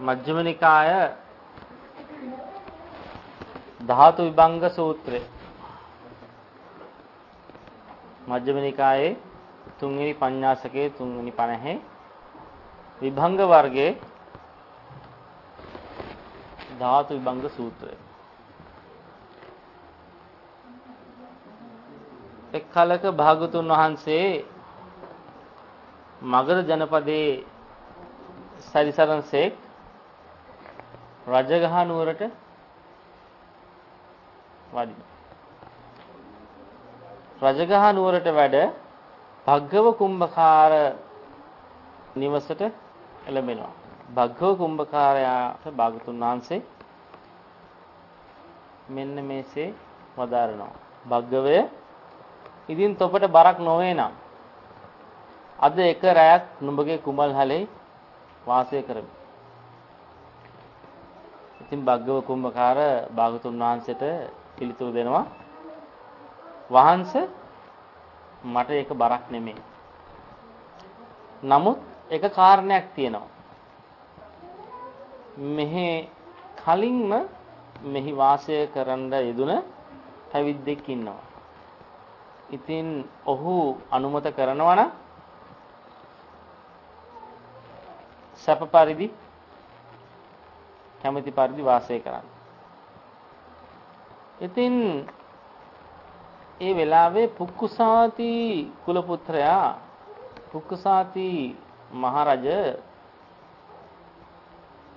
මජ්ක්‍ධිම නිකාය ධාතු විභංග සූත්‍රය මජ්ක්‍ධිම නිකායේ තුන්වෙනි පඤ්ඤාසකයේ තුන්වෙනි 50 විභංග වර්ගයේ ධාතු විභංග සූත්‍රය එක් කලක භාගතුන් වහන්සේ මගධ ජනපදයේ සරිසරන්සේක් රජගහ නුවරට වඩින. රජගහ නුවරට වැඩ භග්ගව කුම්භකාර නිවසට එළඹෙනවා. භග්ගව කුම්භකාරයාට භාගතුන් වහන්සේ මෙන්න මේසේ වදාරනවා. භග්ගවය ඉදින් තොපට බරක් නොවේ නම් අද එක රැයක් නුඹගේ කුමල් හැලේ වාසය කරමි. ඉතින් භග්ගව කුම්භකාර භාගතුන් වහන්සේට පිළිතුරු දෙනවා වහන්ස මට ඒක බරක් නෙමෙයි. නමුත් එක කාරණයක් තියෙනවා. මෙහි කලින්ම මෙහි වාසය කරන්න යෙදුන පැවිද්දෙක් ඉන්නවා. ඉතින් ඔහු අනුමත කරනවා නම් සැප පරිදි කැමැති පරිදි වාසය කරන්න. ඉතින් ඒ වෙලාවේ පුක්කුසාති කුල පුත්‍රයා පුක්කුසාති මහරජ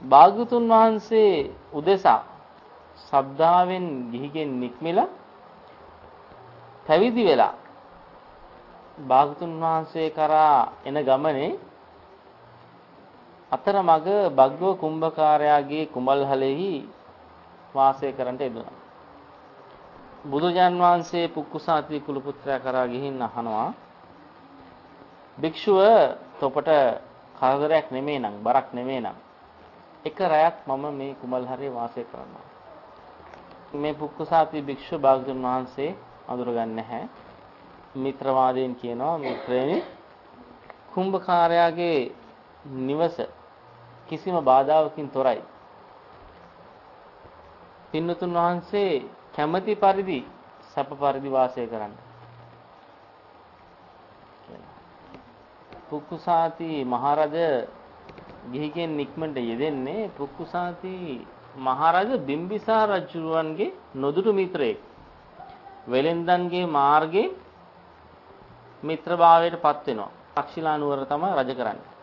භාගතුන් වහන්සේ උදෙසා ශබ්දාවෙන් ගිහිගෙන් නික්මිලා පැවිදි වෙලා භාගතුන් වහන්සේ කරා එන ගමනේ අතරමඟ භග්ගව කුම්භකාරයාගේ කුමල්හලෙහි වාසය කරන්නට යෙදුණා. බුදුජාන් වහන්සේ පුක්කුසාති කුල පුත්‍රයා කරා ගිහින් අහනවා භික්ෂුව තොපට කරදරයක් නෙමෙයි නම් බරක් නෙමෙයි නම් එක රැයක් මම මේ කුමල්හරේ වාසය කරනවා. මේ පුක්කුසාති භික්ෂුව භාගතුන් වහන්සේ අඳුරගන්නේ නැහැ. මිත්‍රවාදයෙන් කියනවා මිත්‍රයනි කුම්භකාරයාගේ නිවස කිසිම බාධාවකින් තොරයි. පින්නතුන් වහන්සේ කැමැති පරිදි සැප පරිදි වාසය කරන්න. පුක්කුසාති මහරජ ගිහිගෙන් නික්මට යෙදෙන්නේ පුක්කුසාති මහරජ බිම්බිසාර රජුරුවන්ගේ නොදුටු මිත්‍රයෙක්. වෙලෙන්දන්ගේ මාර්ගේ මිත්‍රභාවයට පත් වෙනවා. තක්ෂිලා නුවර තමයි රජ කරන්නේ.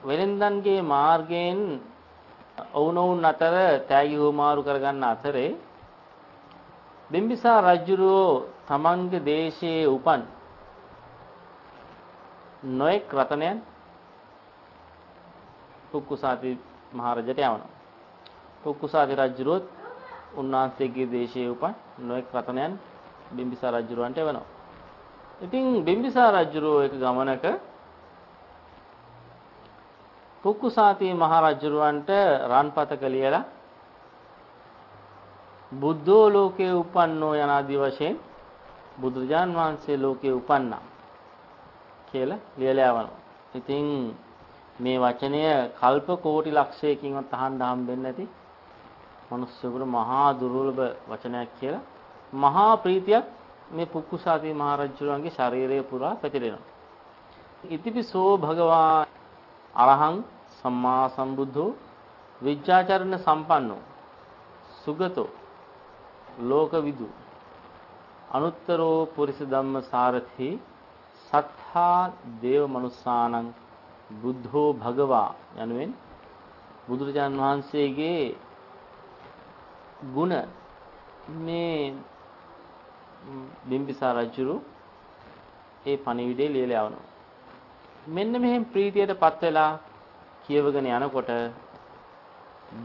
වෙලෙන්දන්ගේ මාර්ගයෙන් ඔවුනොවුන් අතර තෑගි හුමාරු කරගන්න අතරේ බිම්බිසාර රජුරෝ තමන්ගේ දේශයේ උපන් නොඑක් රතනයන් පුක්කුසාති මහරජට යවනවා. පුක්කුසාති රජුරොත් උන්වහන්සේගේ දේශයේ උපන් නොඑක් රතනයන් බිම්බිසාර රජුරවන්ට එවනවා. ඉතින් බිම්බිසාර රජුරෝ එක ගමනක පුක්කුසාති මහරජුරවන්ට රන්පතක ලියලා බුද්ධෝ ලෝකේ උපන්නෝ යනාදී වශයෙන් බුදුරජාන් වහන්සේ ලෝකේ උපන්නා කියලා ලියලා යවනවා. ඉතින් මේ වචනය කල්ප කෝටි ලක්ෂයකින්වත් අහන්න හම්බෙන්නේ නැති මිනිස්සුන්ට මහා දුර්ලභ වචනයක් කියලා මහා ප්‍රීතියක් මේ පුක්කුසාති මහරජුරන්ගේ ශරීරය පුරා පැතිරෙනවා. ඉතිපිසෝ භගවා අරහං සම්මා සම්බුද්ධෝ විජ්ජාචරණ සම්පන්නෝ සුගතෝ ලෝකවිදු අනුත්තරෝ පුරිස ධම්ම සාරථි සත්තා දේව මනුස්සානං බුද්ධෝ භගවා යනුවෙන් බුදුරජාන් වහන්සේගේ ගුණ මේ බිම්බිසාර රජුරු ඒ පණිවිඩය ලියලා යවනවා. මෙන්න මෙහෙම ප්‍රීතියටපත් වෙලා කියවගෙන යනකොට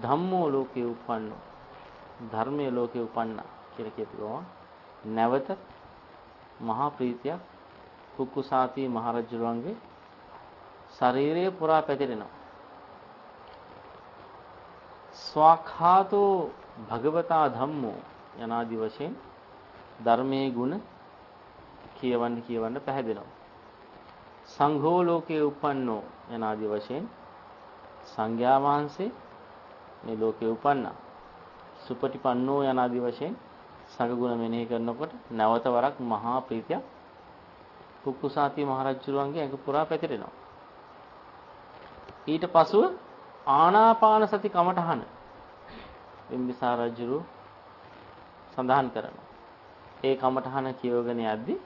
ධම්මෝ ලෝකේ උපන්නෝ. ධර්මයේ ලෝකේ උපන්නා කියලා කියපුවා නැවත මහා ප්‍රීතියක් කුක්කුසාති මහරජුරුවන්ගේ ශරීරය පුරා පැතිරෙනවා. ස්වාඛාතෝ භගවතා ධම්මෝ යනාදි වශයෙන් ධර්මයේ ගුණ කියවන්න කියවන්න පැහැදෙනවා. සංඝෝ ලෝකේ උපන්නෝ යනාදි වශයෙන් සංඝයා වහන්සේ මේ ලෝකේ උපන්නා. සුපටිපන්නෝ යන ආදි වශයෙන් සංගුණ මෙනෙහි කරනකොට නැවත වරක් මහා ප්‍රීතියක් කුක්කුසාති මහරජුරුවන්ගේ ඇඟ පුරා පැතිරෙනවා. ඊට පසුව ආනාපාන සති කමඨහන බිම්බිසාර රජුරු සඳහන් කරනවා. ඒ කමඨහන කියවගෙන යද්දී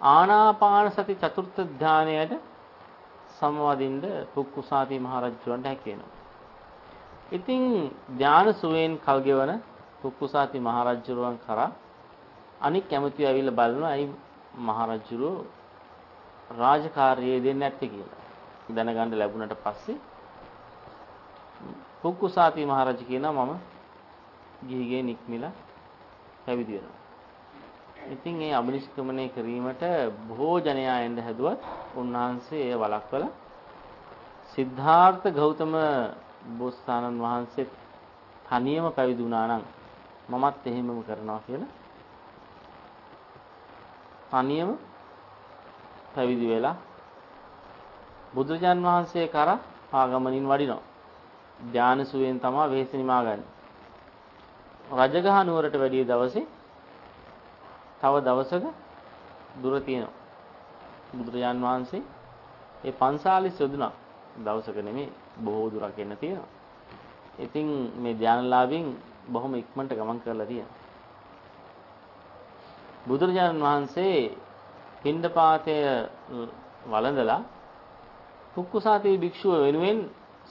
ආනාපාන සති චතුර්ථ ධානයට සමවදින්න කුක්කුසාති මහරජුරන්ට හැකි වෙනවා. ඉතින් ධාන සුවේන් කල්ගෙවන කුක්කුසාති මහරජුරුවන් කරා අනික් කැමතිව ඇවිල්ලා බලනවා ඇයි මහරජුරු රාජකාරියේ දෙන්නේ නැත්තේ කියලා. දැනගන්න ලැබුණට පස්සේ කුක්කුසාති මහරජ කියනවා මම ගිහිගේ නික්මිලා පැවිදි වෙනවා. ඉතින් ඒ අබිනිෂ්ක්‍මණය කිරීමට බොහෝ ජනයා එන්න හැදුවත් උන්වහන්සේ එය වළක්වලා සිද්ධාර්ථ ගෞතම බෝසතාණන් වහන්සේ තනියම පැවිදි වුණා නම් මමත් එහෙමම කරනවා කියලා තනියම පැවිදි වෙලා බුදුරජාන් වහන්සේ කරා ආගමනින් වඩිනවා. ධානසුවෙන් තමයි වෙහෙස නිමාගන්නේ. රජගහ නුවරට වැඩිය දවසේ තව දවසක දුර තියෙනවා. බුදුරජාන් වහන්සේ ඒ පන්සාලිස් යොදුනා දවසක නෙමෙයි බොහෝ දුරක් එන්න තියෙනවා. ඉතින් මේ ධානලාභින් බොහොම ඉක්මනට ගමන් කරලා තියෙනවා. බුදුරජාණන් වහන්සේ පින්ඩපාතය වළඳලා කුක්කුසාතේ භික්ෂුව වෙනුවෙන්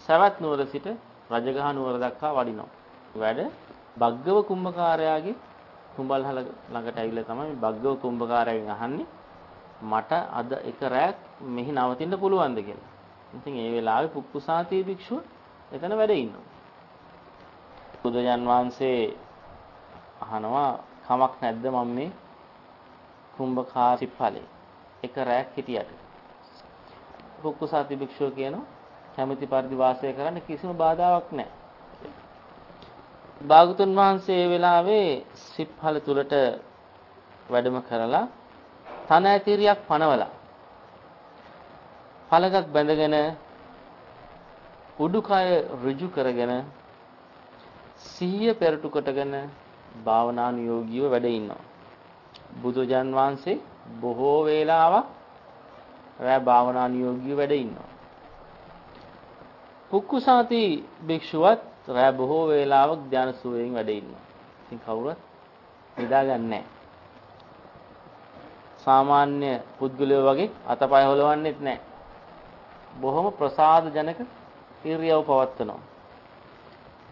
සවැත් නුවර සිට රජගහ නුවර දක්වා වඩිනවා. වැඩ බග්ගව කුම්භකාරයාගේ කුඹල්හල ළඟට ඇවිල්ලා තමයි බග්ගව කුම්භකාරයාගෙන් අහන්නේ මට අද එක රැයක් මෙහි නවතින්න පුළුවන්ද කියලා. ඉතින් ඒ වෙලාවේ කුක්කුසාතේ භික්ෂුව එතන වැඩ ඉන්නවා. බුදුජන් වහන්සේ අහනවා කමක් නැද්ද මම මේ කුම්භකාරී ඵලේ එක රැයක් හිටියට කුක්කුසාති භික්ෂුව කියනවා කැමැති පරිදි වාසය කරන්න කිසිම බාධාවක් නැහැ. භාගතුන් වහන්සේ ඒ වෙලාවේ සිප්හල තුලට වැඩම කරලා තන ඇතිරියක් පනවලා පළගක් බැඳගෙන උඩුකය ඍජු කරගෙන සිහිය පෙරටු කොටගෙන භාවනානුයෝගීව වැඩ ඉන්නවා. බුදුජන් වහන්සේ බොහෝ වේලාවක් රෑ භාවනා නියෝගී වැඩ ඉන්නවා. කුක්කුසාති භික්ෂුවත් රෑ බොහෝ වේලාවක් ධාන සුවයෙන් වැඩ ඉන්නවා. ඉතින් කවුරුත් නිදාගන්නේ සාමාන්‍ය පුද්ගලයෝ වගේ අතපය හොලවන්නෙත් නැහැ. බොහොම ප්‍රසාද ජනක ඉරියව් පවත්වනවා.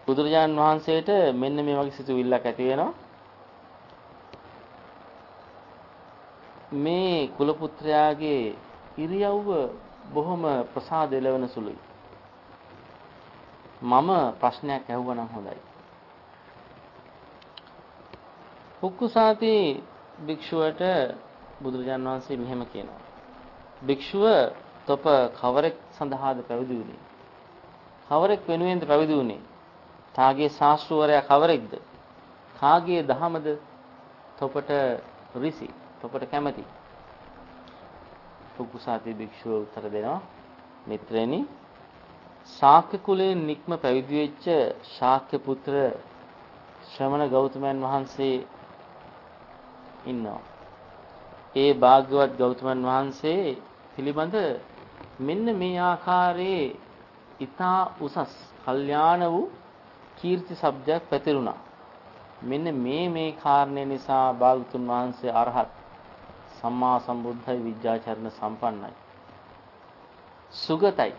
බුදුරජාන් වහන්සේට මෙන්න මේ වගේ සිතුවිල්ලක් ඇති වෙනවා. මේ කුල පුත්‍රයාගේ ඉරියව්ව බොහොම ප්‍රසාද එළවෙන සුළුයි. මම ප්‍රශ්නයක් ඇහුවනම් හොඳයි. පුක්කුසාති භික්ෂුවට බුදුරජාන් වහන්සේ මෙහෙම කියනවා. භික්ෂුව තොප කවරෙක් සඳහාද පැවිදි වුනේ? කවරෙක් වෙනුවෙන්ද පැවිදි වුනේ? තාගේ ශාස්ත්‍රවරයා කවරෙක්ද? කාගේ දහමද තොපට රිසි? ඔබට කැමති. පුකුසාති භික්ෂුව උත්තර දෙනවා. මිත්‍රෙනි ශාක්‍ය කුලයෙන් නික්ම පැවිදි වෙච්ච ශාක්‍ය පුත්‍ර ශ්‍රමණ ගෞතමයන් වහන්සේ ඉන්නවා. ඒ භාග්‍යවත් ගෞතමයන් වහන්සේ පිළිබඳ මෙන්න මේ ආකාරයේ ඊතා උසස් කල්යාණ වූ කීර්ති ශබ්දයක් පැතිරුණා. මෙන්න මේ මේ කාරණේ නිසා භාගතුන් වහන්සේ අරහත් සම්මා සම්බුද්ධයි විද්‍යාචරණ සම්පන්නයි. සුගතයි.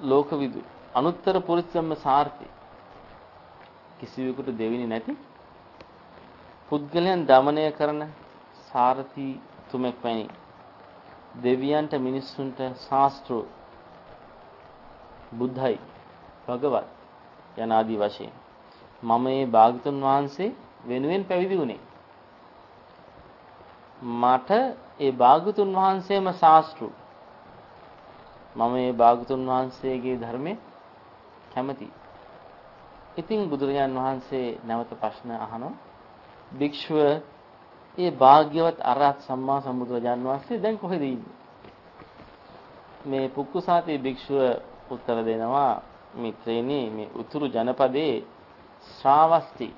ලෝකවිදු. අනුත්තර පුරිසම්ම සාර්ථි. කිසිවෙකුට දෙවෙනි නැති පුද්ගලයන් দমনය කරන සාර්ථි තුමෙක් වැනි දෙවියන්ට මිනිස්සුන්ට ශාස්ත්‍රෝ බුද්ධයි භගවත් යන ආදී වශයෙන් මම මේ භාගතුන් වහන්සේ වෙනුවෙන් පැවිදි වුණේ. මට ඒ භාගතුන් වහන්සේම ශාස්ත්‍රෝ මම මේ භාගතුන් වහන්සේගේ ධර්මයේ කැමති. ඉතින් බුදුරජාන් වහන්සේ නැවත ප්‍රශ්න අහනවා. භික්ෂුව ඒ භාග්‍යවත් අරහත් සම්මා සම්බුදුරජාන් වහන්සේ දැන් කොහෙද ඉන්නේ? මේ පුක්කුසාති භික්ෂුව උත්තර දෙනවා මිත්‍රේනි මේ උතුරු ජනපදයේ ශ්‍රාවස්ති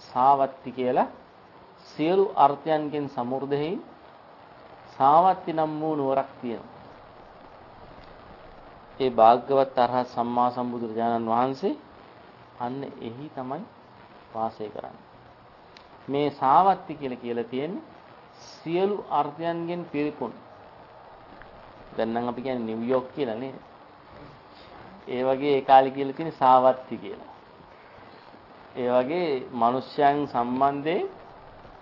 සාවත්ති කියලා සියලු අර්ථයන්ගෙන් සමෘද්ධෙහි සාවත්ති නම් වූ නුවරක් තියෙනවා. ඒ භාග්‍යවත් අරහත් සම්මා සම්බුදුරජාණන් වහන්සේ අන්න එහි තමයි වාසය කරන්නේ. මේ සාවත්ති කියලා කියලා තියෙන්නේ සියලු අර්ථයන්ගෙන් පිරිපුන්. දැන් නම් අපි කියන්නේ නිව්යෝක් කියලා නේද? ඒ වගේ ඒ කාලේ කියලා තියෙන සාවත්ති කියලා. ඒ වගේ මිනිස්යන් සම්බන්ධයෙන්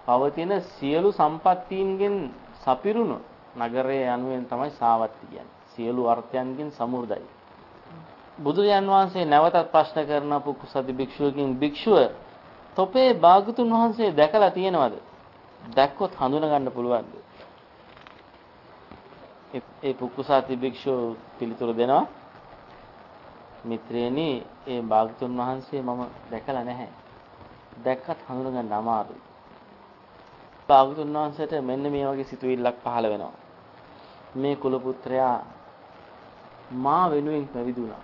පවතින සියලු සම්පත්තීන්ගෙන් සපිරුණු නගරයේ යනුවෙන් තමයි සාවත්ති කියන්නේ. සියලු අර්ථයන්ගෙන් සමෘද්ධයි. බුදුරජාන් වහන්සේ නැවතත් ප්‍රශ්න කරන පුකුසති භික්ෂුවකින් භික්ෂුව තොපේ භාගතුන් වහන්සේ දැකලා තියෙනවද? දැක්කොත් හඳුනා ගන්න පුළුවන්ද? ඒ පුකුසති භික්ෂුව පිළිතුරු දෙනවා මිත්‍රේනි ඒ භාගතුන් වහන්සේ මම දැකලා නැහැ. දැක්කත් හඳුනා ගන්න අමාරුයි. භාගතුන් වහන්සේට මෙන්න මේ වගේ සිතුවිල්ලක් පහළ වෙනවා. මේ කුල පුත්‍රයා මා වෙනුවෙන් පැවිදුණා.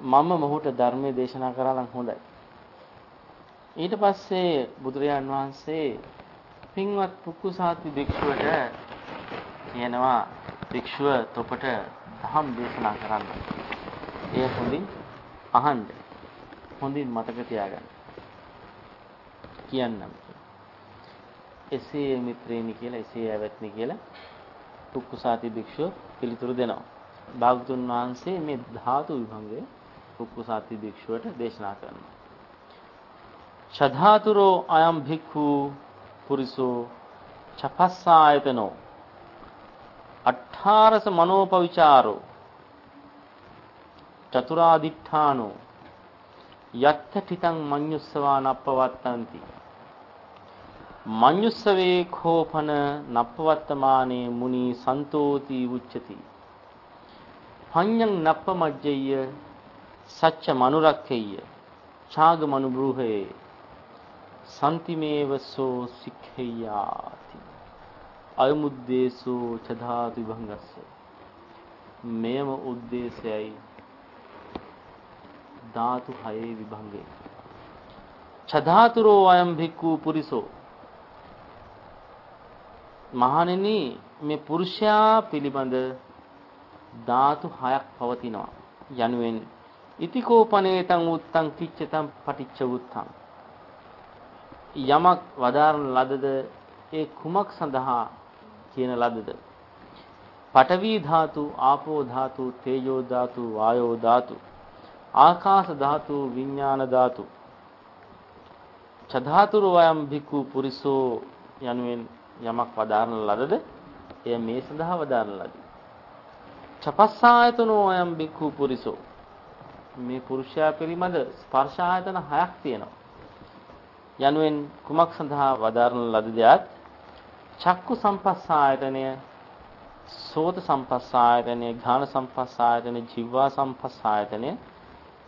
මම මොහුට ධර්මයේ දේශනා කරා නම් හොඳයි. ඊට පස්සේ බුදුරජාන් වහන්සේ පින්වත් පුක්කුසාති භික්ෂුවට කියනවා භික්ෂුව තොපට ධම් දේශනා කරන්න. එය හොඳින් අහන්න. හොඳින් මතක තියාගන්න. කියන්නම්. එසේ මිත්‍රේනි කියලා එසේ ඇවැත්නි කියලා පුක්කුසාති භික්ෂුව පිළිතුරු දෙනවා. භාගතුන් වහන්සේ මේ ධාතු විභංගය පුක්කුසාති භික්ෂුවට දේශනා කරනවා. ශධාතුරෝ අයම් භික්ඛු පුරිසෝ චපස්සායතනෝ අට්ඨාරස මනෝපවිචාරෝ චතුරාදිඨානෝ යත්ත තිතං මඤ්ඤුස්සවා නප්පවත්තಂತಿ මඤ්ඤුස්සවේ කෝපන නප්පවත්තමානේ මුනි සන්තෝති උච්චති පඤ්ඤං නප්පමජ්ජය සච්ච මනුරක්ඛෙය්‍ය ඡාග මනුබ්‍රූහේ සම්තිමේවසෝ සික්ඛයාති. අයමුද්දේසෝ චධාතු විභංගස්ස. මෙයම උද්දේශයයි ධාතු හයේ විභංගේ. චධාතුරෝ අයම් භික්ඛු පුරිසෝ. මහණෙනි මේ පුරුෂයා පිළිබඳ ධාතු හයක් පවතිනවා. යනුවෙන් ඉතිකෝපනේතං උත්තං කිච්චතං පටිච්ච උත්තං. යමක් වදාරන ලදද ඒ කුමක් සඳහා කියන ලදද? පඨවි ධාතු ආපෝ ධාතු තේජෝ ධාතු වායෝ ධාතු ආකාශ ධාතු විඥාන ධාතු. චධාතුරු වයම් භික්ඛු පුරිසෝ යනුවෙන් යමක් වදාරන ලදද? එය මේ සඳහා වදාරන ලදී. චපස්සායතනෝ අයම් භික්ඛු පුරිසෝ. මේ පුරුෂයා පිළිබඳ ස්පර්ශ ආයතන හයක් තියෙනවා. යනුවෙන් කුමක් සඳහා වදාරන ලද දෙයක්? චක්කු සම්පස්සායතනය සෝත සම්පස්සායතනය ඝාන සම්පස්සායතනය ජීවා සම්පස්සායතනය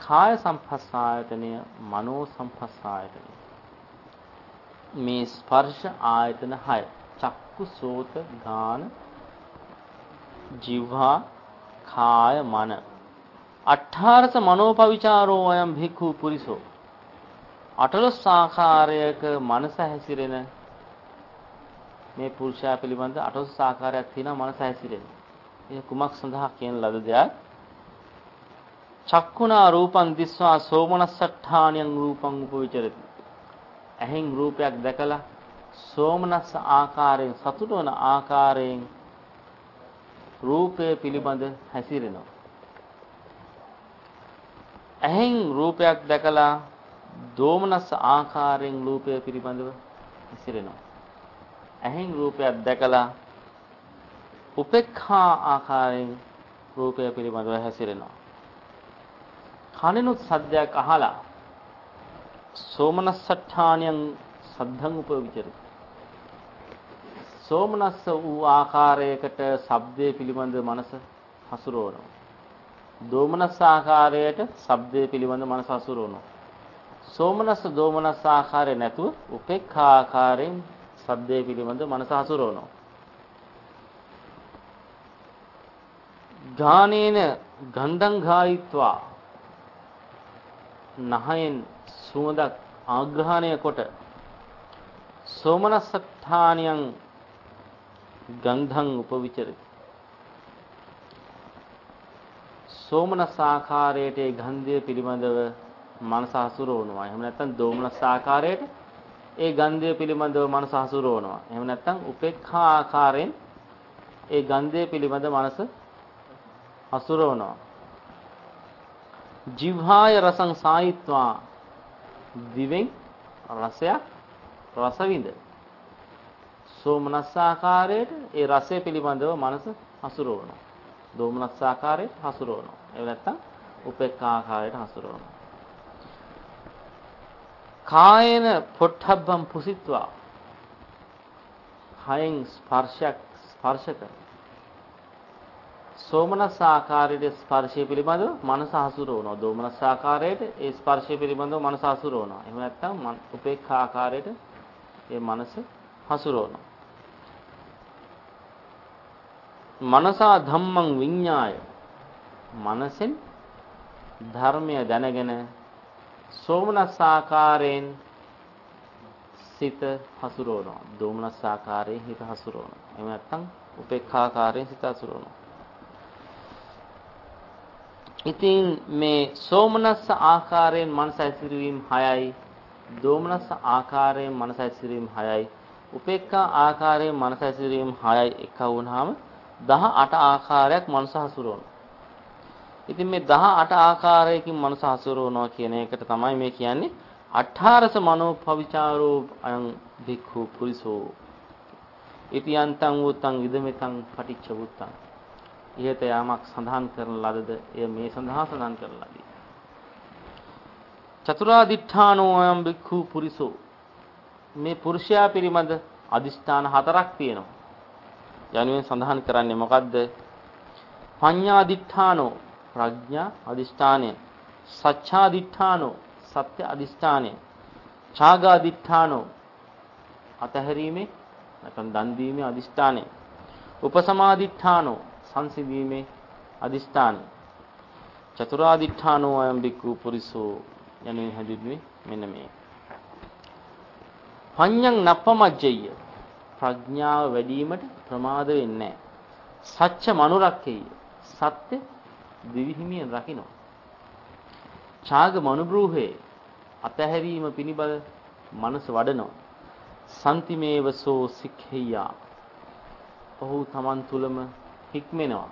කාය සම්පස්සායතනය මනෝ සම්පස්සායතනය. මේ ස්පර්ශ ආයතන 6 චක්කු සෝත ඝාන ජීවා කාය මන අට්ඨාරස මනෝපවිචාරෝ අයම් භික්ඛු පුරිසෝ අටලොස් ආකාරයක මනස හැසිරෙන මේ පුරුෂයා පිළිබඳ අටලොස් ආකාරයක් තියෙනවා මනස හැසිරෙන. ඒ කුමක් සඳහා කියන ලද දෙයක්? චක්කුණා රූපං දිස්වා සෝමනස්සට්ඨානියං රූපං උපවිචරති. ඇහෙන් රූපයක් දැකලා සෝමනස්ස ආකාරයෙන් සතුට වන ආකාරයෙන් රූපය පිළිබඳ හැසිරෙනවා. ඇහෙන් රූපයක් දැකලා දෝමනස් ආකාරයෙන් රූපය පිළිබඳව විසිරෙනවා. ඇහෙන් රූපයක් දැකලා උපේක්ඛා ආකාරයෙන් රූපය පිළිබඳව හැසිරෙනවා. කනිනුත් සද්දයක් අහලා සෝමනස්සඨානියන් සද්ධං උපවිචරති. සෝමනස්ස වූ ආකාරයකට ශබ්දයේ පිළිබඳ මනස හසුරවනවා. දෝමනස් ආකාරයට ශබ්දයේ පිළිබඳ මනස හසුරවනවා. සෝමනස්ස දෝමනස්ස ආකාරය නැතුව උපේක්ඛා ආකාරයෙන් සද්දේ පිළිබඳ මනස හසුරවනවා. ගානේන ගන්ධං ගායිත්වා නහයෙන් සුවඳක් ආග්‍රහණය කොට සෝමනස්සත්ථානියං ගන්ධං උපවිචරති සෝමනස් ආකාරයට ඒ ගන්ධය පිළිබඳව මනස හසුරවනවා. එහෙම නැත්නම් දෝමනස් ආකාරයට ඒ ගන්ධය පිළිබඳව මනස හසුරවනවා. එහෙම නැත්නම් උපේක්ඛා ආකාරයෙන් ඒ ගන්ධය පිළිබඳ මනස හසුරවනවා. ජීවහාය රසං සායිත්වා දිවෙන් රසයක් රස විඳ සෝමනස් ආකාරයට ඒ රසය පිළිබඳව මනස හසුරවනවා. දෝමනස් ආකාරයට හසුරවනවා. එහෙම නැත්නම් උපේක්ඛා ආකාරයට හසුරවනවා. කායන පොට්ටබ්බම් පුසිත්වා කයෙන් ස්පර්ශයක් ස්පර්ශ කර සෝමනස් ආකාරයේ ස්පර්ශය පිළිබඳව මනස හසුරවනවා. දෝමනස් ආකාරයට ඒ ස්පර්ශය පිළිබඳව මනස හසුරවනවා. එහෙම නැත්නම් උපේක්ඛා ආකාරයට ඒ මනස හසුරවනවා. මනසා ධම්මං විඤ්ඤාය මනසෙන් ධර්මය දැනගෙන සෝමනස් ආකාරයෙන් සිත හසුරවනවා. දෝමනස් ආකාරයෙන් හිත හසුරවනවා. එහෙම නැත්නම් උපේක්ඛා ආකාරයෙන් සිත හසුරවනවා. ඉතින් මේ සෝමනස්ස ආකාරයෙන් මනස ඇසිරීම 6යි දෝමනස්ස ආකාරයෙන් මනස ඇසිරීම 6යි උපේක්ඛා ආකාරයෙන් මනස ඇසිරීම 6යි එක වුණාම 18 ආකාරයක් මනස හසුරවනවා. ඉතින් මේ 18 ආකාරයකින් මනස හසුරවනවා කියන එකට තමයි මේ කියන්නේ අට්ඨාරස මනෝපවිචාරෝ අයං භික්ඛු පුරිසෝ ඉතියන්තං වූතං ඉදමෙතං පටිච්ච වූතං ඉහත යාමක් සඳහන් කරන ලදද එය මේ සඳහා සඳහන් කරන ලදී. චතුරාදිඨානෝ අයම් බික්ඛු පුරිසෝ මේ පුරුෂයා පිළිබඳ අදිෂ්ඨාන හතරක් තියෙනවා. යනුවෙන් සඳහන් කරන්නේ මොකද්ද? පඤ්ඤාදිඨානෝ ප්‍රඥා අදිෂ්ඨානය. සච්ඡාදිඨානෝ සත්‍ය අදිෂ්ඨානය. ඡාගාදිඨානෝ අතහැරීමේ නැත්නම් දන් දීමේ අදිෂ්ඨානය. උපසමාදිඨානෝ සංසිඳීමේ අදිෂ්ඨාන චතුරාදිඨානෝ අයම් බික්ඛු පුරිසෝ යනුවෙන් හැඳින්වුවේ මෙන්න මේ පඤ්ඤං නප්පමජ්ජය ප්‍රඥාව වැඩිවීමට ප්‍රමාද වෙන්නේ සච්ච මනුරක්කේය සත්‍ය දිවිහිමියෙන් රකින්න ඡාග මනුබ්‍රූහේ අතහැරීම පිනිබල මනස වඩනවා සන්තිමේවසෝ සික්ඛෙය්‍යා ඔහු තමන් තුලම හික්මෙනවා.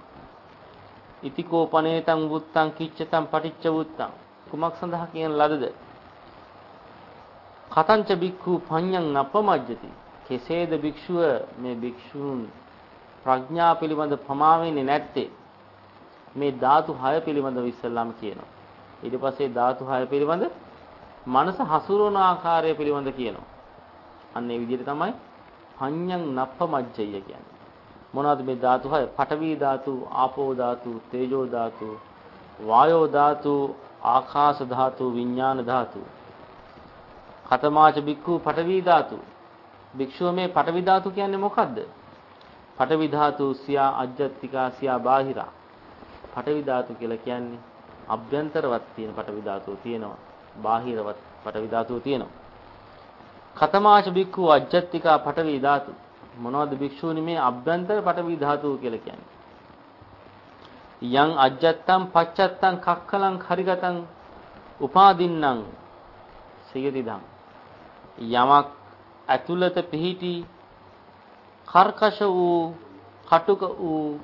ඉතිකෝ පනේතං වුත්තං කිච්චතං පටිච්ච වුත්තං කුමක් සඳහා කියන ලදද? කතංච බික්ඛු පඤ්ඤං නපමජ්ජති. කෙසේද භික්ෂුව මේ භික්ෂූන් ප්‍රඥා පිළිබඳ පමා වෙන්නේ නැත්තේ? මේ ධාතු 6 පිළිබඳව ඉස්සල්ලාම කියනවා. ඊට පස්සේ ධාතු 6 පිළිබඳ මනස හසුරවන ආකාරය පිළිබඳ කියනවා. අන්න ඒ විදිහට තමයි පඤ්ඤං නප්පමජ්ජය කියන්නේ. මොනවද මේ ධාතු හය? පඨවි ධාතු, ආපෝ ධාතු, තේජෝ ධාතු, වායෝ ධාතු, ආකාශ ධාතු, විඥාන ධාතු. කතමාච බික්ඛු පඨවි ධාතු. භික්ෂුව මේ පඨවි ධාතු කියන්නේ මොකද්ද? පඨවි ධාතු සියා අජ්ජත්තිකා සියා බාහිරා. පඨවි ධාතු කියලා කියන්නේ අභ්‍යන්තරවත් තියෙන පඨවි ධාතුව තියෙනවා. බාහිරවත් පඨවි ධාතුව තියෙනවා. කතමාච බික්ඛු අජ්ජත්තිකා පඨවි ධාතු මොනවද භික්ෂූනි මේ අභ්‍යන්තර පටවි ධාතුව කියලා කියන්නේ? යං අජ්ජත්තං පච්චත්තං කක්කලං හරිගතං උපාදින්නම් සියතිදං යමක් ඇතුළත පිහිටි කර්කශ වූ කටුක වූ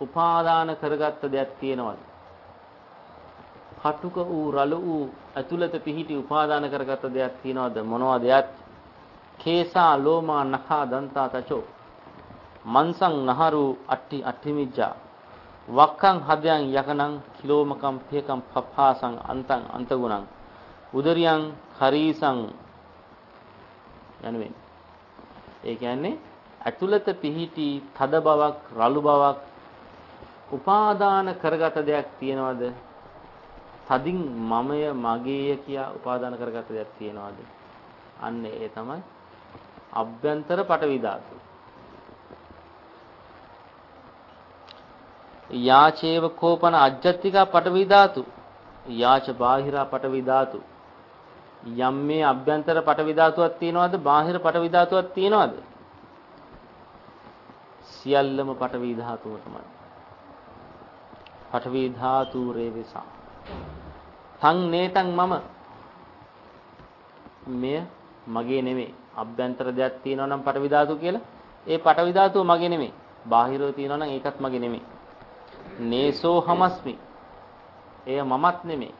උපාදාන කරගත්ත දෙයක් තියෙනවද? කටුක වූ රළු වූ ඇතුළත පිහිටි උපාදාන කරගත්ත දෙයක් තියෙනවද? මොනවද එයත්? කේසා ලෝමා නඛා දන්තා තචෝ මන්සං නහරු අට්ටි අට්ටිමිජ්ජා වක්කං හදයන් යකනං කිලෝමකම් පියකම් පපාසං අන්තං අන්තගුණං උදරියං හරීසං යනුවෙන් ඒ කියන්නේ ඇතුළත පිහිටි තද බවක් රළු බවක් උපාදාන කරගත දෙයක් තියනවද? තදින් මමය මගේය කියා උපාදාන කරගත දෙයක් තියනවද? අන්න ඒ තමයි අභ්‍යන්තර පටවි ධාතු. යාචේව කෝපන අජ්ජත්තිකා පටවි ධාතු. යාච බාහිරා පටවි ධාතු. යම් මේ අභ්‍යන්තර පටවි ධාතුවක් තියෙනවද? බාහිර පටවි ධාතුවක් තියෙනවද? සියල්ලම පටවි ධාතුව තමයි පටවි ධාතු රේවසා. තං නේතං මම. මෙය මගේ නෙමෙයි. අභ්‍යන්තර දෙයක් තියෙනවා නම් පටවි ධාතු කියලා. ඒ පටවි ධාතුව මගේ නෙමෙයි. බාහිරව තියෙනවා නම් ඒකත් මගේ නෙමෙයි. නේසෝ හමස්මි. එය මමත් නෙමෙයි.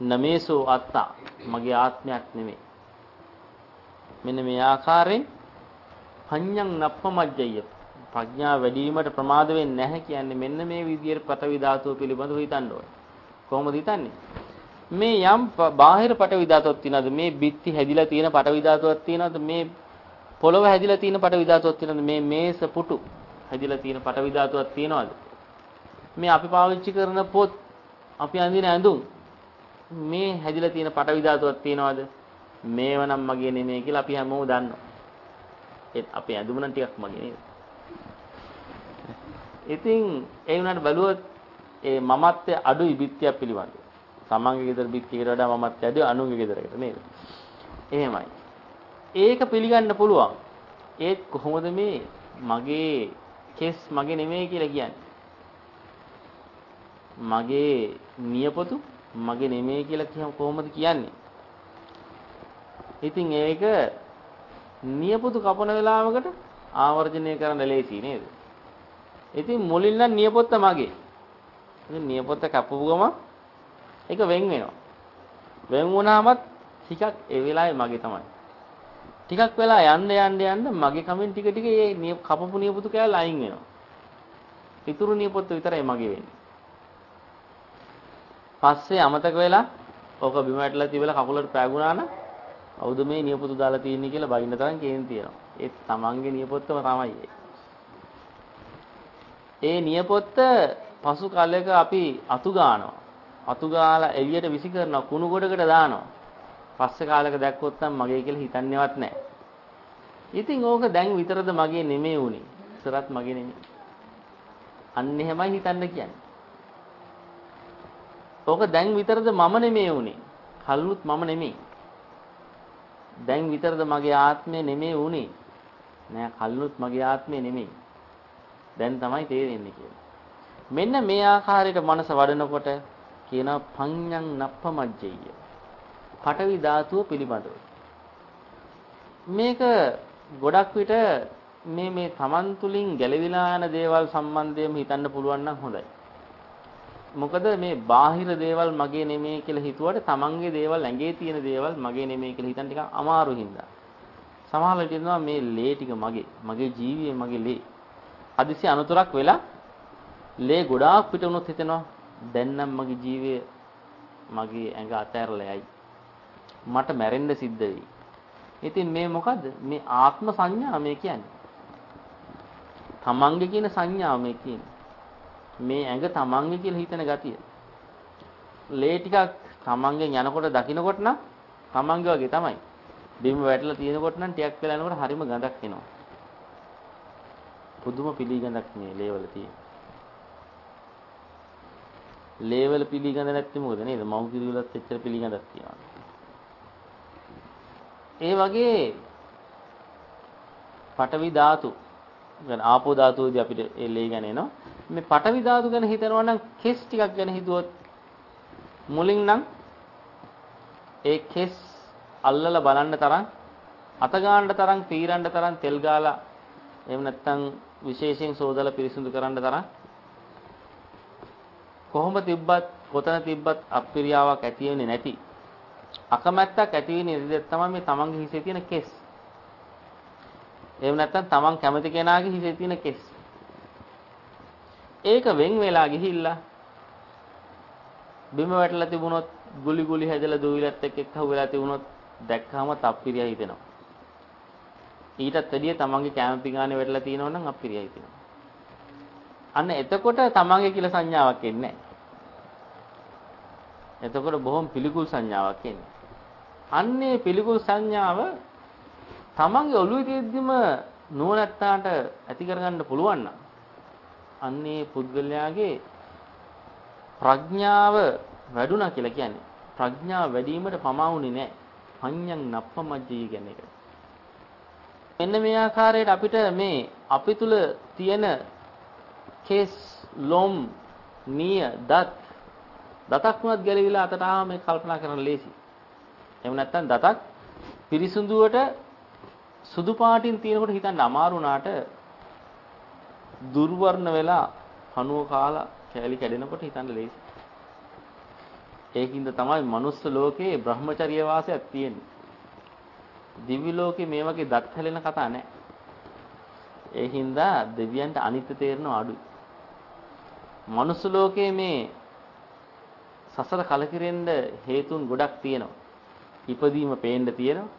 නමේසෝ අත්තා. මගේ ආත්මයක් නෙමෙයි. මෙන්න මේ ආකාරයෙන් පඤ්ඤං නප්පමජ්ජය. ප්‍රඥා වැඩි වීමට ප්‍රමාද වෙන්නේ නැහැ කියන්නේ මෙන්න මේ විදියට පටවි ධාතුව පිළිබඳව හිතන්න ඕනේ. කොහොමද හිතන්නේ? මේ යම් බාහිර පටවි ධාතුවක් තියනද මේ බිත්ති හැදිලා තියෙන පටවි ධාතුවක් තියනද මේ පොළව හැදිලා තියෙන පටවි ධාතුවක් තියනද මේ මේස පුටු හැදිලා තියෙන පටවි ධාතුවක් තියනවද? මේ අපි පාවිච්චි කරන පොත් අපි අඳින ඇඳුම් මේ හැදිලා තියෙන පටවි ධාතුවක් තියනවද? මේව නම් මගේ නෙමෙයි කියලා අපි හැමෝම දන්නවා. ඒත් අපේ ඇඳුම නම් ටිකක් මගේ නේද? ඉතින් ඒ වුණාට බැලුවොත් ඒ මමත්වයේ අඩුයි බිත්තියක් පිළිබඳව. තමන්ගේ ගෙදර බිත්තියකට වඩා මමත්වය අඩුයි අනුන්ගේ ගෙදරකට නේද? එහෙමයි. ඒක පිළිගන්න පුළුවන්. ඒත් කොහොමද මේ මගේ කෙස් මගේ නෙමෙයි කියලා කියන්නේ? මගේ නියපොතු මගේ නෙමෙයි කියලා කියම කොහොමද කියන්නේ? ඉතින් ඒක නියපොතු කපන වෙලාවකට ආවර්ජනය කරන්න ලේසි නේද? ඉතින් මුලින් නම් නියපොත්ත මගේ. ඉතින් නියපොත්ත කපපු ගම ඒක වෙන් වෙනවා. වෙන් වුණාමත් ටිකක් ඒ වෙලාවේ මගේ තමයි. ටිකක් වෙලා යන්න යන්න යන්න මගේ කමෙන් ටික ටික මේ කපපු නියපොතු කෑල්ල අයින් වෙනවා. ඉතුරු නියපොත්ත විතරයි මගේ වෙන්නේ. පස්සේ අමතක වෙලා ඕක බිම වැටලා තිබෙලා කකුලට පෑගුණා නම් අවුද මේ නියපොතු දාලා තියෙන්නේ කියලා බයින්න තරම් කේන් තියෙනවා. ඒ තමන්ගේ නියපොත්තම තමයි ඒ නියපොත්ත පසු කාලයක අපි අතු ගන්නවා. අතු ගාලා එළියට විසි කරනවා කුණු ගොඩකට දානවා. පස්සේ කාලයක දැක්කොත් නම් මගේ කියලා හිතන්නේවත් නැහැ. ඉතින් ඕක දැන් විතරද මගේ නෙමෙයි උනේ. ඉස්සරත් මගේ නෙමෙයි. අන්න එහෙමයි හිතන්න කියන්නේ. ඕක දැන් විතරද මම නෙමෙයි උනේ. කල්ලුත් මම නෙමෙයි. දැන් විතරද මගේ ආත්මය නෙමෙයි උනේ. නෑ කල්ලුත් මගේ ආත්මය නෙමෙයි. දැන් තමයි තේරෙන්නේ කියලා. මෙන්න මේ ආකාරයට මනස වඩනකොට කියනවා පඤ්ඤං නප්පමජ්ජය. පඨවි ධාතුව පිළිබඳව. මේක ගොඩක් විට මේ මේ Taman තුලින් ගැලවිලා යන දේවල් සම්බන්ධයෙන් හිතන්න පුළුවන් නම් හොඳයි. මොකද මේ බාහිර දේවල් මගේ නෙමෙයි කියලා හිතුවට තමන්ගේ දේවල් ඇඟේ තියෙන දේවල් මගේ නෙමෙයි කියලා හිතන්න ටිකක් අමාරු හින්දා. සමහරවිට හිතනවා මේ ලේ ටික මගේ, මගේ ජීවිතේ මගේ ලේ. හදිසි අනතුරක් වෙලා ලේ ගොඩාක් පිට වුණොත් හිතෙනවා දැන් නම් මගේ ජීවය මගේ ඇඟ අතහැරලා යයි. මට මැරෙන්න සිද්ධ වෙයි. ඉතින් මේ මොකද්ද? මේ ආත්ම සංඥා මේ කියන්නේ. තමන්ගේ කියන සංඥාව මේ කියන්නේ. මේ ඇඟ තමන්ගේ කියලා හිතන ගතිය. ලේ ටිකක් තමන්ගෙන් යනකොට දකින්නකොට නම් තමන්ගේ වගේ තමයි. බිම වැටලා තියෙනකොට නම් ටිකක් වෙලා යනකොට හරිම ගඳක් එනවා. පුදුම පිළිගඳක් මේ ලේවල තියෙන. ලේවල පිළිගඳ නැත්නම් මොකද නේද? මව් කිරිවලත් එච්චර පිළිගඳක් තියෙනවා. ඒ වගේ පටවි ධාතු දැන් ආපෝ ධාතුවේදී අපිට ඒ ලේ ගැන එනවා. මේ පටවි ධාතු ගැන හිතනවා නම් කෙස් ටිකක් ගැන හිතුවොත් මුලින් නම් ඒ කෙස් අල්ලලා බලන්න තරම් අත ගන්න තරම් පීරන්න තරම් තෙල් ගාලා එහෙම නැත්නම් විශේෂයෙන් සෝදලා පිරිසිදු කරන්න තරම් කොහොම තිබ්බත් කොතන තිබ්බත් අප්‍රියාවක් ඇති වෙන්නේ නැති. අකමැත්තක් ඇති වෙන්නේ ඉතින් තමයි මේ තමන්ගේ හිසේ තියෙන කෙස්. එහෙම නැත්නම් තමන් කැමති කෙනාගේ හිසේ තියෙන කෙස්. ඒක වෙන් වෙලා ගිහිල්ලා බිම වැටලා තිබුණොත් ගුලි ගුලි හැදලා දුවිලත් එක්ක එක්ක හුවෙලා තිබුණොත් දැක්කම තප්පිරිය හිතෙනවා. ඊටත් වැඩිය තමන්ගේ කැමති ගානේ වැටලා තියෙනවා නම් අප්පිරිය හිතෙනවා. අන්න එතකොට තමන්ගේ කියලා සංඥාවක් එන්නේ එතකොට බොහොම පිළිකුල් සංඥාවක් එන්නේ. අන්නේ පිළිකුල් සංඥාව තමන්ගේ ඔළුවේ තියෙද්දිම නුවණැත්තාට ඇති කරගන්න පුළුවන් නම් අන්නේ පුද්ගලයාගේ ප්‍රඥාව වැඩුණා කියලා කියන්නේ ප්‍රඥාව වැඩිවීමට පමාවුනේ නැහැ. පඤ්ඤං නප්පමජ්ජී කියන එක. මෙන්න මේ ආකාරයට අපිට මේ අපි තුල තියෙන කේස් ලොම් නිය දත් දතක්වත් ගැලවිලා අතට ආව මේ කල්පනා කරන්න ලේසි. එහෙම නැත්නම් දතක් පිරිසුදුවට සුදු පාටින් තියෙනකොට හිතන්න අමාරු වුණාට දුර්වර්ණ වෙලා කනුව කාලා කෑලි කැඩෙනකොට හිතන්න ලේසි. ඒකින්ද තමයි මනුස්ස ලෝකේ Brahmacharya වාසයක් තියෙන්නේ. දිව්‍ය ලෝකේ මේ වගේ දත් හැලෙන කතා නැහැ. ඒ හින්දා දෙවියන්ට අනිත්‍ය තේරෙනව අඩුයි. මනුස්ස ලෝකයේ මේ සසර කලකිරෙන්න හේතුන් ගොඩක් තියෙනවා. ඉපදීම පේන්න තියෙනවා.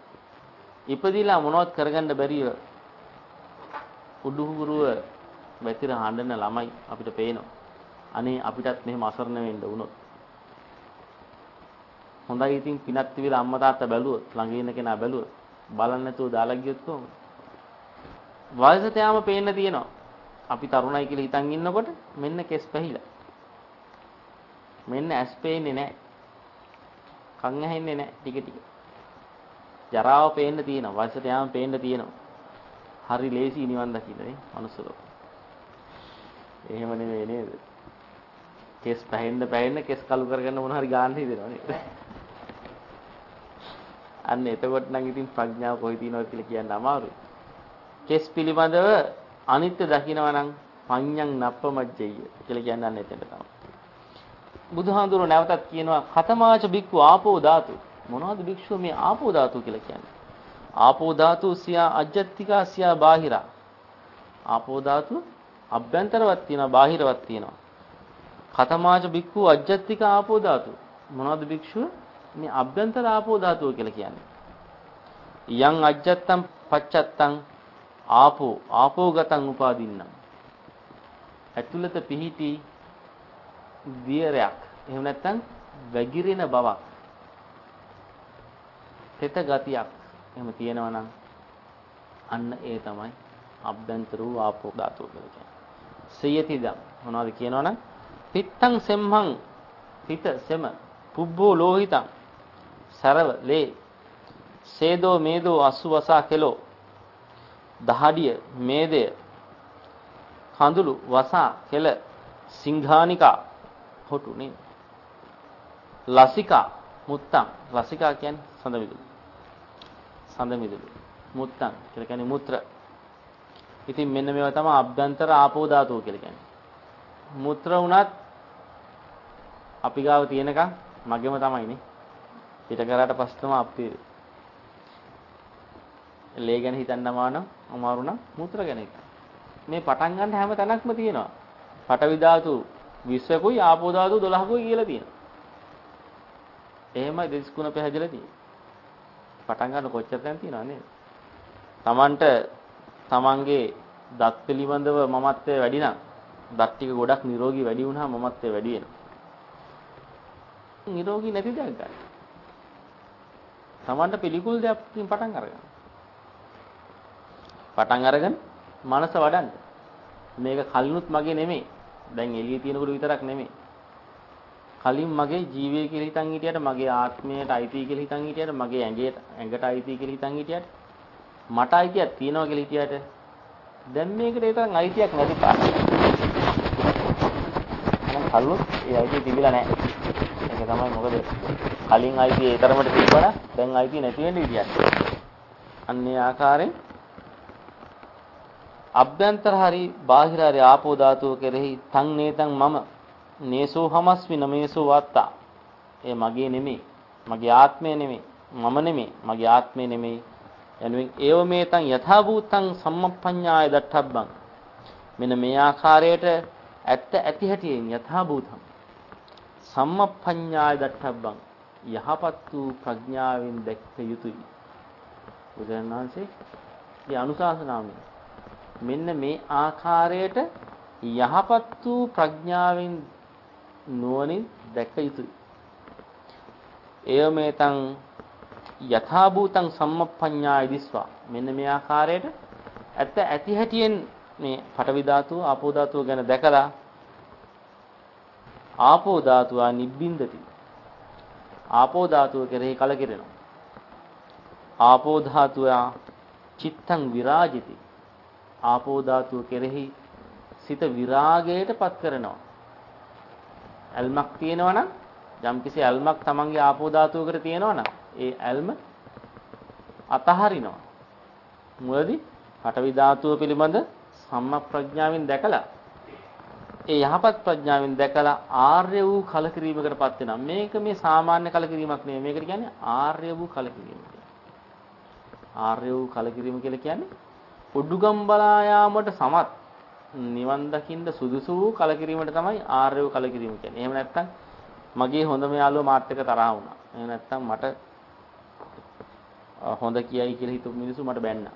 ඉපදිලා මොනවත් කරගන්න බැරිව උඩුහුරුව වැතිර හඬන ළමයි අපිට පේනවා. අනේ අපිටත් මෙහෙම අසරණ වෙන්න වුණොත්. හොඳයි ඉතින් පිනත් තිබිලා අම්මා තාත්තා බැලුවොත් ළඟ ඉන්න කෙනා බැලුවොත් බලන්න නැතුව දාලා ගියොත් කොහොමද? වයසට යාම පේන්න තියෙනවා. අපි තරුණයි කියලා හිතන් ඉන්නකොට මෙන්න කෙස් පැහිලා. මෙන්න ඇස් පේන්නේ නැහැ. කන් ඇහෙන්නේ නැහැ ටික ටික. ජරාව පේන්න තියෙනවා. වයසට යාම පේන්න තියෙනවා. හරි ලේසි නිවන් දකින්න නේ මනුස්සලෝ. එහෙම නෙමෙයි නේද? කෙස් පැහෙන්න පැහෙන්න කෙස් කළු කරගන්න මොන හරි ගන්න හිතෙනවා නේද? අන්න එතකොට නම් ඉතින් ප්‍රඥාව කොහේ තියෙනවද කියලා කියන්න අමාරුයි. කෙස් පිළිබඳව අනිත්‍ය දකිනවා නම් පඤ්ඤං නප්පමජ්ජය කියලා කියන්නේ අන්න එතෙන්ට තමයි. බුදුහාඳුර නැවතත් කියනවා කතමාච බික්කු ආපෝ ධාතු. මොනවද භික්ෂුව මේ ආපෝ ධාතු කියලා කියන්නේ? ආපෝ ධාතු සියා අජ්ජත්තිකා සියා බාහිරා. ආපෝ ධාතු අභ්‍යන්තරවත් තියෙනවා බාහිරවත් තියෙනවා. කතමාච බික්කු අජ්ජත්තික ආපෝ ධාතු. මොනවද භික්ෂුව? මේ අභ්‍යන්තර ආපෝ ධාතුව කියලා කියන්නේ. යං අජ්ජත්තම් පච්චත්තං ආපෝ ආපෝගතං උපාදින්නම්. ඇතුළත පිහිටි දියරයක්. එහෙම නැත්නම් වැగిරෙන බවක්. තෙත ගතියක්. එහෙම තියෙනවා නම් අන්න ඒ තමයි අභ්‍යන්තර වූ ආපෝ ධාතුව කියලා කියන්නේ. සියතිදම්. මොනවද කියනවනම් පිත්තං සෙම්හං පිත සෙම පුබ්බෝ ලෝහිතං සරව ලේ සේදෝ මේදෝ අසුවසා කෙලෝ දහඩිය මේදය කඳුළු වසා කෙල සිංහානිකා හොටු නේද? ලසිකා මුත්තං. ලසිකා කියන්නේ සඳ මිදුළු. සඳ මිදුළු. මුත්තං කියලා කියන්නේ මුත්‍ර. ඉතින් මෙන්න මේවා තමයි අභ්‍යන්තර ආපෝ ධාතුව කියලා කියන්නේ මුත්‍ර වුණත් අපි ගාව තියෙනකම් මගෙම තමයිනේ පිට කරාට පස්සේ තමයි අපි ලේ ගැන හිතන්න අමාරු අමාරු නම් මුත්‍ර ගැන හිතන්න. මේ පටන් ගන්න හැම තැනක්ම තියෙනවා. පටවි ධාතු 20කුයි ආපෝ ධාතු 12කුයි කියලා තියෙනවා. එහෙමයි දෙස් ගුණ පැහැදිලා තියෙන්නේ. පටන් ගන්න කොච්චර තැන් තියෙනවද නේද? Tamanට Tamanගේ දත් පිළිබඳව මමත්වයේ වැඩි නම් දත් ටික ගොඩක් නිරෝගී වැඩි වුණාම මමත්වයේ වැඩි වෙනවා. නිරෝගී නැති දෙයක් ගන්න. Tamanට පිළිකුල් දෙයක් පටන් අරගන්න. පටන් අරගෙන මනස වඩන්න. මේක කලිනුත් මගේ නෙමෙයි. දැන් එළියේ තියෙනකොට විතරක් නෙමෙයි. කලින් මගේ ජීවය කියලා හිතන් හිටියට මගේ ආත්මයට අයිති කියලා හිතන් හිටියට මගේ ඇඟේට ඇඟට අයිති කියලා හිතන් හිටියට මට අයිතියක් තියනවා කියලා හිටියට දැන් මේකට ඒ තරම් අයිතියක් නැති පාට. එහෙනම් කලිනුත් ඒ අයිතිය තිබිලා නැහැ. ඒක තමයි මොකද කලින් අයිතිය ඒ තරමට තිබුණා දැන් අයිතිය නැති වෙන්න විදියක්. අන්නේ ආකාරයෙන් අභ්‍යන්තර හරි බාහිර හරි ආපෝ ධාතුව කෙරෙහි තං නේතං මම නේසෝ හමස්මි නමේසෝ වත්තා ඒ මගේ නෙමෙයි මගේ ආත්මය නෙමෙයි මම නෙමෙයි මගේ ආත්මය නෙමෙයි යනුවෙන් ඒව මේතං යථා භූතං සම්මප්පඤ්ඤාය දට්ඨබ්බං. මෙන්න මේ ආකාරයට ඇත්ත ඇති හැටියෙන් යථා භූතං සම්මප්පඤ්ඤාය දට්ඨබ්බං. යහපත් වූ ප්‍රඥාවෙන් දැක්ක යුතුයි. බුදුන් වහන්සේ මේ අනුශාසනාවෙන් මෙන්න මේ ආකාරයට යහපත් වූ ප්‍රඥාවෙන් නුවණින් දැක යුතුයි. එය මේතං යථා භූතං සම්මප්පඤ්ඤාය දිස්වා. මෙන්න මේ ආකාරයට ඇත්ත ඇති හැටියෙන් මේ පඨවි ධාතුව ආපෝ ධාතුව ගැන දැකලා ආපෝ ධාතුව නිබ්බින්දති. ආපෝ ධාතුව කෙරෙහි කලකිරෙනවා. ආපෝ ධාතුව චිත්තං විරාජිති. ආපෝ ධාතුව කෙරෙහි සිත විරාගයටපත් කරනවා. ඇල්මක් තියෙනවා නම් යම්කිසි ඇල්මක් Tamange ආපෝ ධාතුවකට තියෙනවා නම් ඒ ඇල්ම අතහරිනවා මුලදී පඨවි ධාතුව පිළිබඳ සම්මා ප්‍රඥාවෙන් දැකලා ඒ යහපත් ප්‍රඥාවෙන් දැකලා ආර්ය වූ කලකිරීමකටපත් වෙනවා. මේක මේ සාමාන්‍ය කලකිරීමක් නෙවෙයි. මේකට කියන්නේ ආර්ය වූ කලකිරීම ආර්ය වූ කලකිරීම කියලා කියන්නේ උඩුගම්බලා යාමට සමත් නිවන් දකින්න සුදුසු වූ කලකිරීමට තමයි ආර්ය වූ කලකිරීම කියන්නේ. එහෙම නැත්නම් මගේ හොඳම යාළුවා මාත් එක්ක තරහ වුණා. එහෙම නැත්නම් මට හොඳ කියයි කියලා හිතපු මිනිස්සු මට බැන්නා.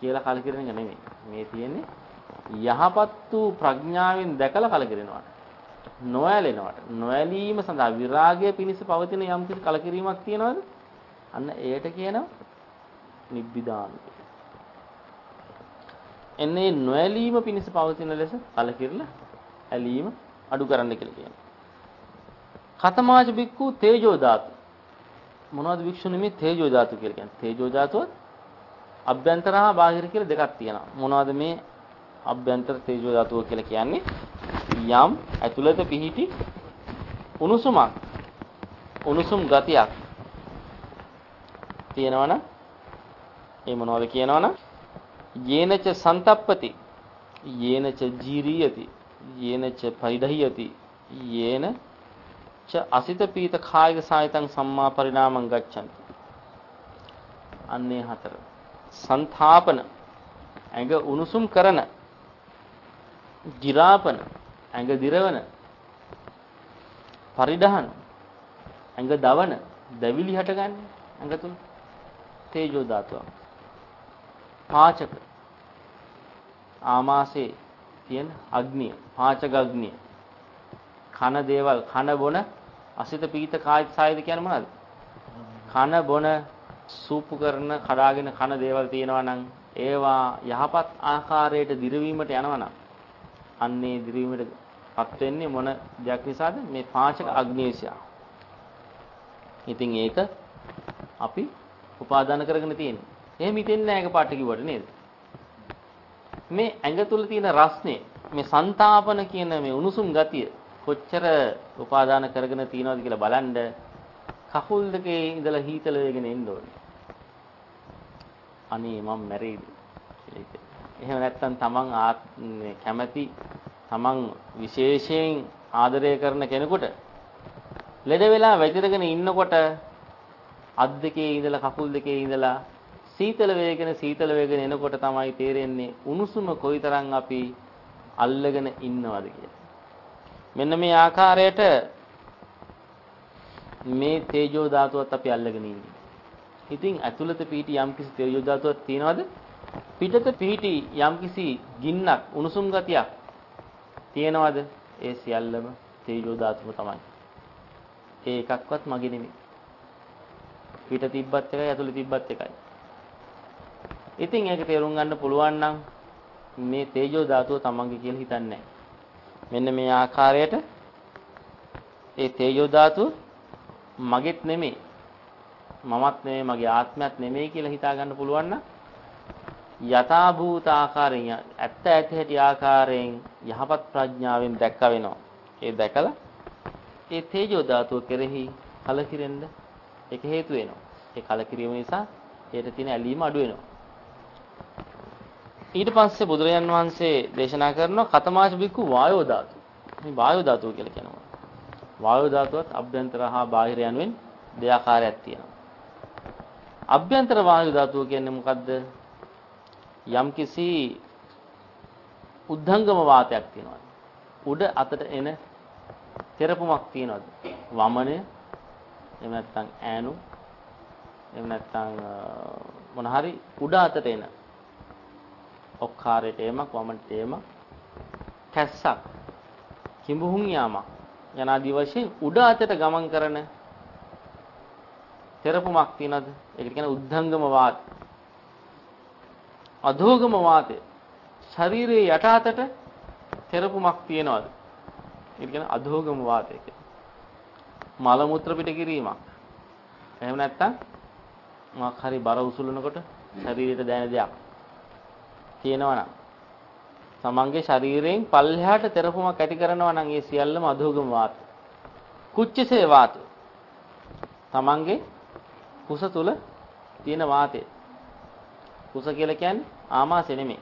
කියලා කලකිරෙන එක නෙමෙයි. මේ තියෙන්නේ යහපත් වූ ප්‍රඥාවෙන් දැකලා කලකිරෙනවට. නොඇලෙනවට. නොඇලීම සඳහා විරාගය පිණිස පවතින යම් කිසි කලකිරීමක් තියනවද? අන්න ඒයට කියනවා නිබ්බිදාන. එන්නේ නොඇලීම පිණිස පවතින ලෙස කලකිරලා ඇලීම අඩු කරන්න කියලා කියනවා. කතමාජ බික්කු තේජෝ ධාතු. මොනවද වික්ෂුනි මේ තේජෝ ධාතු කියලා කියන්නේ? තේජෝ ධාතුවත් අභ්‍යන්තර හා බාහිර කියලා දෙකක් තියෙනවා. මොනවද මේ අභ්‍යන්තර තේජෝ ධාතුව කියලා කියන්නේ? යම් ඇතුළත පිහිටි උණුසුමක් උණුසුම් ගතියක් තියෙනවනම් ඒ මොනවද කියනවනම් යේනච සන්තප්පති යේනච ජීරියති යේනච පරිඩහියති යේන ච අසිත පීත කායික සායතං සම්මා පරිණාමං ගච්ඡanti අන්නේ හතර. සංථාපන ඇඟ උණුසුම් කරන ගිරාපන ඇඟ දිරවන පරිඩහන ඇඟ දවන දැවිලි හටගන්නේ ඇඟ තුල තේජෝ ධාතුව පාචක. ආමාශයේ තියෙන අග්නිය පාචක අග්නිය. කන දේවල් කන බොන අසිත පීත කායික සායද කියන්නේ මොනවද කන බොන සූපු කරන කඩාගෙන කන දේවල් තියෙනවා නම් ඒවා යහපත් ආකාරයට දිරවීමට යනවා නම් අන්නේ දිරවීමටපත් වෙන්නේ මොන දෙයක් නිසාද මේ පාචක අග්නිය නිසා. ඉතින් ඒක අපි උපාදාන කරගෙන තියෙන්නේ. එහෙම හිතෙන්නේ නැහැ එක පාට කිව්වට නේද? මේ ඇඟ තුල තියෙන රස්නේ මේ ਸੰతాපන කියන මේ උණුසුම් ගතිය කොච්චර උපාදාන කරගෙන තියෙනවද කියලා බලන්න කකුල් දෙකේ ඉඳලා හීතල වෙගෙන එන්න ඕනේ. අනේ මම මැරෙයිද කියලා එහෙම නැත්නම් තමන් කැමැති තමන් විශේෂයෙන් ආදරය කරන කෙනෙකුට ලෙඩ වෙලා වැජිරගෙන ඉන්නකොට අත් දෙකේ ඉඳලා කකුල් දෙකේ ඉඳලා සීතල වේගෙන සීතල වේගෙන එනකොට තමයි තේරෙන්නේ උණුසුම කොයිතරම් අපි අල්ලගෙන ඉන්නවද කියලා. මෙන්න මේ ආකාරයට මේ තේජෝ ධාතුවත් අපි අල්ලගෙන ඉන්නේ. ඉතින් ඇතුළත පිහිටි යම්කිසි තේජෝ ධාතුවක් තියනවද? පිටත පිහිටි යම්කිසි ගින්නක් උණුසුම් ගතියක් තියනවද? ඒ සියල්ලම තේජෝ ධාතුව තමයි. ඒ එකක්වත් මගේ නෙමෙයි. පිට තිබ්බත් එකයි ඇතුළේ තිබ්බත් එකයි. ඉතින් ඒක තේරුම් ගන්න පුළුවන් නම් මේ තේජෝ ධාතුව තමන්ගේ කියලා හිතන්නේ මෙන්න මේ ආකාරයට ඒ තේජෝ ධාතුව මගෙත් නෙමෙයි මමත් නෙමෙයි මගේ ආත්මයක් නෙමෙයි කියලා හිතා ගන්න පුළුවන් නම් යථා භූත ආකාරයෙන් ඇත්ත ඇති හැටි ආකාරයෙන් යහපත් ප්‍රඥාවෙන් දැක්ක වෙනවා. ඒ දැකලා ඒ තේජෝ ධාතුව කෙරෙහි කලකිරෙන්න ඒක හේතු වෙනවා. ඒ කලකිරීම නිසා ඒට තියෙන ඇලීම අඩු වෙනවා. ඊට පස්සේ බුදුරජාන් වහන්සේ දේශනා කරනවා කතමාච බික්කු වායෝ ධාතු. මේ වායෝ ධාතුව කියලා කියනවා. වායෝ ධාතුවත් අභ්‍යන්තර හා බාහිර යනුවෙන් දෙආකාරයක් තියෙනවා. අභ්‍යන්තර වායු ධාතුව කියන්නේ මොකද්ද? යම්කිසි උද්ධංගම වාතයක් තියෙනවා. උඩ අතට එන තෙරපුමක් තියෙනවද? වමනය එහෙම නැත්නම් ඈනු එහෙම නැත්නම් මොන හරි උඩ අතට එන ඔක්කාරයට එමක් වමනට එමක් කැස්සක් කිඹුහුන් යාමක් යනාදී වශයෙන් උඩ අතට ගමන් කරන තෙරපුමක් තියනද? ඒකට කියන්නේ උද්ධංගම වාත. අධෝගම වාතය. ශරීරයේ යට අතට තෙරපුමක් තියනවාද? ඒක කියන්නේ අධෝගම වාතය කියලා. මල මුත්‍ර පිට කිරීමක්. එහෙම නැත්නම් මොකක් හරි බර උසුලනකොට ශරීරයට දැනෙන දෙයක් තියෙනවා නම් තමන්ගේ ශරීරයෙන් පල්ලෙහාට තෙරපුමක් ඇති කරනවා නම් ඒ සියල්ලම අධෝගම වාත. කුච්චසේ වාත. තමන්ගේ කුස තුල තියෙන වාතය. කුස කියලා කියන්නේ ආමාශය නෙමෙයි.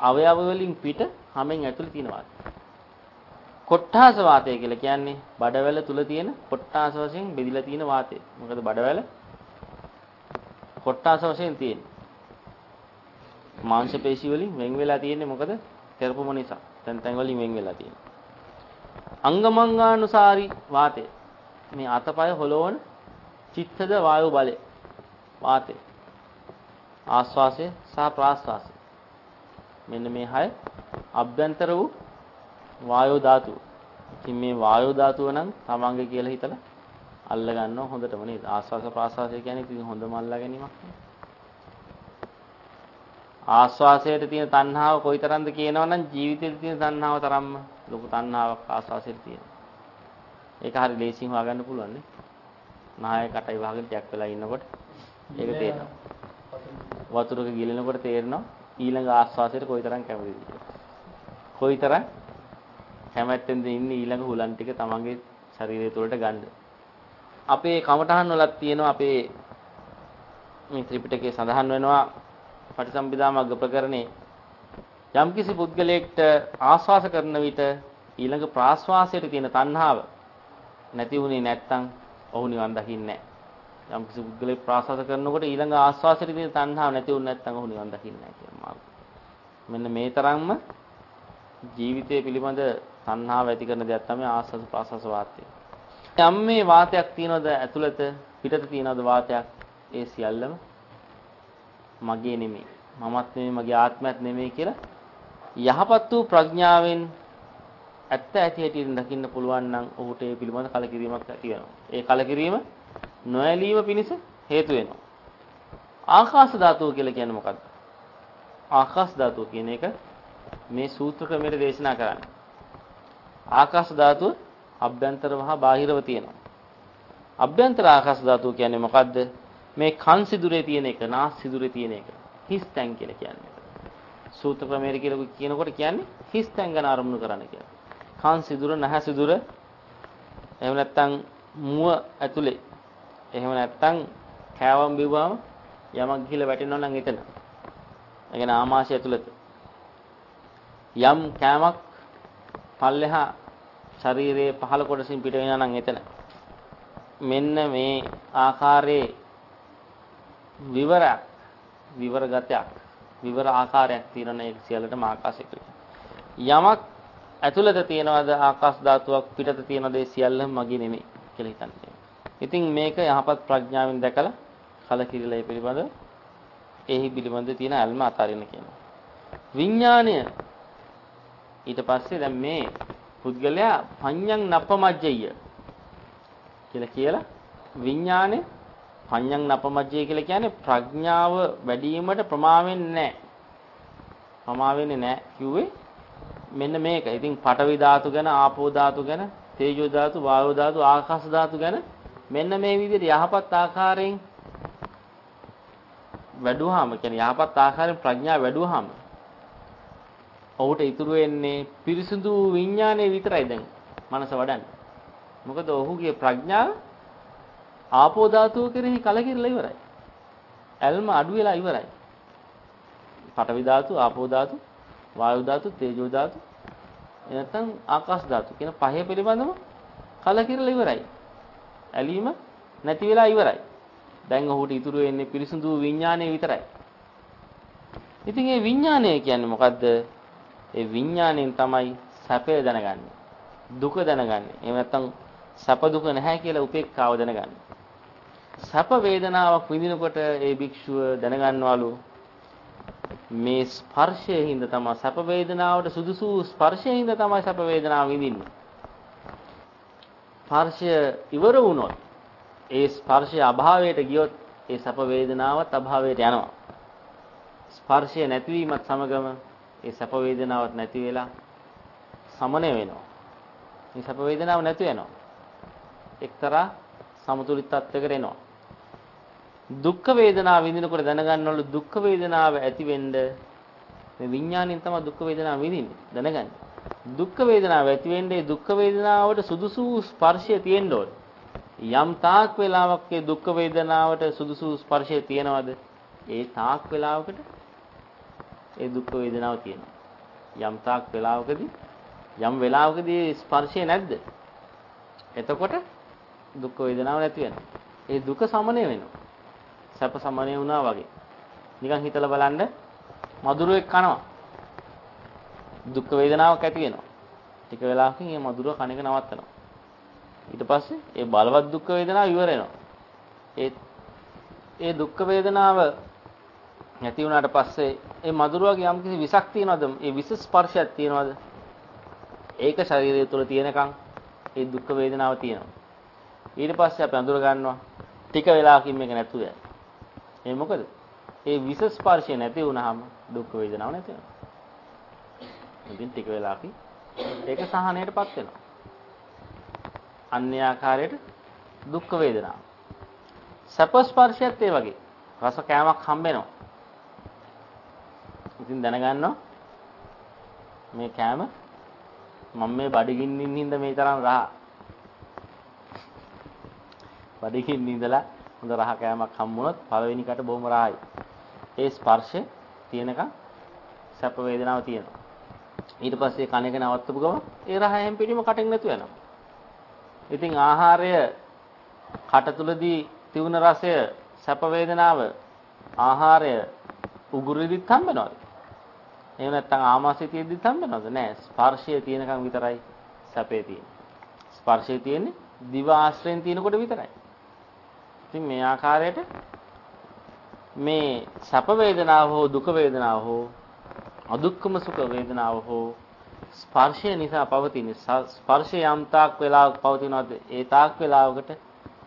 අවයව වලින් පිට හැමෙන් ඇතුලේ තියෙන වාතය. කොට්ටාස වාතය කියලා කියන්නේ බඩවැල තුල තියෙන කොට්ටාස වශයෙන් බෙදිලා තියෙන වාතය. මොකද බඩවැල කොට්ටාස වශයෙන් තියෙන්නේ. මාංශ පේශි වලින් වෙන් වෙලා තියෙන්නේ මොකද? තෙරපුම නිසා. තැන් තැන් වලින් වෙන් වෙලා තියෙන්නේ. අංගමංගානුසාරි වාතය. මේ අතපය හොලවන චිත්තද වායු බලය. වාතය. ආස්වාසය සහ ප්‍රාස්වාසය. මෙන්න මේ හය අභ්‍යන්තර වූ වායෝ ධාතුව. ඉතින් මේ වායෝ ධාතුව නම් තමන්ගේ කියලා හිතලා අල්ල ගන්නවා හොඳටම නේද? ආස්වාස ප්‍රාස්වාසය කියන්නේ ඉතින් හොඳම අල්ලා ගැනීමක් නේ. ආස්වාසයට තියෙන තණ්හාව කොයිතරම්ද කියනවනම් ජීවිතේට තියෙන තණ්හාව තරම්ම ලොකු තණ්හාවක් ආස්වාසයට තියෙනවා. ඒක හරි ලේසියෙන් හොයාගන්න පුළුවන් නේ. නාය කටයි වහගෙන ටැක් වෙලා ඉන්නකොට ඒක තේරෙනවා. වතුරක ගිලෙනකොට තේරෙනවා ඊළඟ ආස්වාසයට කොයිතරම් කැමතිද කියලා. කොයිතරම් කැමැත්තෙන්ද ඉන්නේ ඊළඟ හුලන් ටික තමන්ගේ ශරීරය තුළට ගන්න. අපේ කමඨහන් වලත් තියෙනවා අපේ මේ ත්‍රිපිටකයේ සඳහන් වෙනවා පටිසම්භිදා මග්ග ප්‍රකරණේ යම්කිසි පුද්ගලයෙක්ට ආස්වාස කරන විට ඊළඟ ප්‍රාස්වාසයට තියෙන තණ්හාව නැති වුණේ නැත්තම් ඔහු නිවන් දකින්නේ නැහැ. යම්කිසි පුද්ගලයෙක් ප්‍රාස්වාස කරනකොට ඊළඟ ආස්වාසයට තියෙන තණ්හාව නැති වුනේ නැත්තම් ඔහු නිවන් දකින්නේ නැහැ කියන මාර්ගය. මෙන්න මේ තරම්ම ජීවිතය පිළිබඳ තණ්හාව ඇති කරන දෙයක් තමයි ආස්වාද ප්‍රාස්වාස වාතය. යම් මේ වාතයක් තියනවද ඇතුළත පිටත තියනවද වාතයක් ඒ සියල්ලම මගේ නෙමෙයි. මමත් නෙමෙයි මගේ ආත්මයක් නෙමෙයි කියලා යහපත් වූ ප්‍රඥාවෙන් ඇත්ත ඇති හැටියට දකින්න පුළුවන් නම් ඔහුට ඒ පිළිබඳ කලකිරීමක් ඇති වෙනවා. ඒ කලකිරීම නොඇලීම පිණිස හේතු වෙනවා. ආකාශ ධාතුව කියලා කියන්නේ මොකක්ද? ආකාශ ධාතුව කියන එක මේ සූත්‍ර ක්‍රමයට දේශනා කරන්නේ. ආකාශ ධාතුව අභ්‍යන්තර මහා බාහිරව තියෙනවා. අභ්‍යන්තර ආකාශ ධාතුව කියන්නේ මොකද්ද? මේ කන් සිදුරේ තියෙන එක, නාස් සිදුරේ තියෙන එක. හිස් තැන් කියලා කියන්නේ. සූත්‍ර ක්‍රමයට කියලා කියනකොට කියන්නේ හිස් තැන් ගැන අරමුණු කරන්න කියලා. කන් සිදුර, නැහැ සිදුර, එහෙම නැත්නම් මුව ඇතුලේ. එහෙම නැත්නම් කෑවම් බිව්වම යමක් ගිහිල්ලා වැටෙනවා නම් එතන. ඒ කියන්නේ ආමාශය ඇතුළත. යම් කෑමක් පල්ලෙහා ශරීරයේ පහළ කොටසින් පිට වෙනා නම් එතන. මෙන්න මේ ආකාරයේ විවරයක් විවර ගතයක් විවර ආකාරයක් තියෙන ඒ සියල්ලටම ආකාශය යමක් ඇතුළත තියනවාද ආකාශ ධාතුවක් පිටත තියනද ඒ සියල්ලම මගේ නෙමෙයි කියලා හිතන්නේ. ඉතින් මේක යහපත් ප්‍රඥාවෙන් දැකලා කලකිරිලා ඒ පිළිබඳ එහි පිළිබඳ තියෙන අල්ම අතාරින්න කියනවා. විඥාණය ඊට පස්සේ දැන් මේ පුද්ගලයා පඤ්ඤං නප්පමජ්ජය කියලා කියලා විඥානේ පඤ්ඤං නපමජ්ජය කියලා කියන්නේ ප්‍රඥාව වැඩි වීමට ප්‍රමා වෙන්නේ නැහැ. ප්‍රමා වෙන්නේ නැහැ කිව්වේ මෙන්න මේක. ඉතින් පඨවි ධාතු ගැන, ආපෝ ධාතු ගැන, තේජෝ ධාතු, වායෝ ධාතු, ආකාශ ධාතු ගැන මෙන්න මේ විදිහට යහපත් ආකාරයෙන් වැඩුවාම කියන්නේ යහපත් ආකාරයෙන් ප්‍රඥාව වැඩුවාම ඔහුට ඉතුරු වෙන්නේ පිරිසිදු විඥානය විතරයි දැන් මනස වඩන්නේ. මොකද ඔහුගේ ප්‍රඥාව ආපෝ ධාතුව කෙරෙහි කලකිරලා ඉවරයි. ඇල්ම අඩු වෙලා ඉවරයි. පඨවි ධාතු, ආපෝ ධාතු, වායු ධාතු, තේජෝ ධාතු, එනතන් ආකාශ ධාතු කියන පහේ පිළිබඳව කලකිරලා ඉවරයි. ඇලීම නැති වෙලා ඉවරයි. දැන් ඔහුට ඉතුරු වෙන්නේ පිරිසුදු විඥානය විතරයි. ඉතින් මේ විඥානය කියන්නේ මොකද්ද? ඒ විඥාණයෙන් තමයි සැපය දැනගන්නේ. දුක දැනගන්නේ. එහෙම නැත්නම් සැප දුක නැහැ කියලා උපේක්ඛාව දැනගන්නේ. සැප වේදනාවක් විඳිනකොට ඒ භික්ෂුව දැනගන්නවලු මේ ස්පර්ශයෙන් හින්ද තමයි සැප වේදනාවට සුදුසු ස්පර්ශයෙන් හින්ද තමයි සැප වේදනාව විඳින්නේ. ස්පර්ශය ඉවර වුණොත් ඒ ස්පර්ශය අභාවයට ගියොත් ඒ සැප වේදනාවත් අභාවයට යනවා. ස්පර්ශය නැතිවීමත් සමගම ඒ සැප වේදනාවක් නැති වෙලා සමනය වෙනවා. මේ සැප වේදනාව නැති වෙනවා. එක්තරා සමතුලිත තත්යකට එනවා. දුක්ඛ වේදනාව විඳිනකොට දැනගන්නවලු දුක්ඛ වේදනාව ඇති වෙන්න මේ විඥාණයෙන් තමයි දුක්ඛ වේදනාව විඳින්නේ දැනගන්න. දුක්ඛ වේදනාව ඇති වෙන්නේ දුක්ඛ වේදනාවට සුදුසු ස්පර්ශය තියෙන්න ඕනේ. යම් තාක් වේලාවක් ඒ දුක්ඛ වේදනාවට සුදුසු ස්පර්ශය තියෙනවද? ඒ තාක් වේලාවකට ඒ දුක්ඛ වේදනාව තියෙනවා. යම් තාක් වේලාවකදී යම් වෙලාවකදී ස්පර්ශය නැද්ද? එතකොට දුක් වේදනාව නැති වෙනවා. ඒ දුක සමනය වෙනවා. සැප සමනය වුණා වගේ. නිකන් හිතලා බලන්න මధుරයක් කනවා. දුක් වේදනාවක් ඇති වෙනවා. ටික වෙලාවකින් මේ මధుර කණ එක නවත්තනවා. ඊට පස්සේ ඒ බලවත් දුක් වේදනාව ඉවර වෙනවා. ඒ ඒ දුක් වේදනාව නැති වුණාට පස්සේ ඒ මధుරවගේ යම්කිසි විසක් තියනවද? ඒ විස ස්පර්ශයක් තියනවද? ඒක ශරීරය තුල තියෙනකන් ඒ දුක් වේදනාව තියෙනවා. ඊට පස්සේ අපි අඳුර ගන්නවා ටික වෙලාවකින් මේක නැතුව යනවා. ඒ මොකද? ඒ විස ස්පර්ශය නැති වුනහම දුක් වේදනාව නැති වෙනවා. ඉතින් ටික වෙලාවකින් ඒක සහනයටපත් වෙනවා. අන්‍ය ආකාරයට දුක් වේදනාව. සැප ස්පර්ශයත් ඒ වගේ. රස කෑමක් හම්බෙනවා. ඉතින් දැනගන්නවා මේ කෑම මම මේ බඩගින්නින් හින්දා මේ තරම් රහ. බඩගින්න ඉඳලා හොඳ රහ කෑමක් හම්බුනොත් පළවෙනි කට බොහොම රහයි. ඒ ස්පර්ශය තියෙනකන් සැප වේදනාව තියෙනවා. ඊට පස්සේ කණ එක නවත්තපු ගමන් ඒ රහ හැම පිටිම කටෙන් නැතු වෙනවා. ඉතින් ආහාරය කට තුලදී තියුණ රසය සැප වේදනාව ආහාරය උගුරෙදිත් හම්බෙනවද? එහෙම නැත්නම් ආමාශය තියෙද්දිත් හම්බෙනවද? නෑ. ස්පර්ශය තියෙනකන් විතරයි සැපේ තියෙන්නේ. ස්පර්ශය තියෙන්නේ දිව ආශ්‍රයෙන් තියෙනකොට විතරයි. ඉතින් මේ ආකාරයට මේ සැප වේදනාව හෝ දුක වේදනාව හෝ අදුක්කම සුඛ වේදනාව හෝ ස්පර්ශය නිසා පවතින ස්පර්ශය යම් තාක් වෙලාවක පවතිනවද ඒ තාක් වෙලාවකට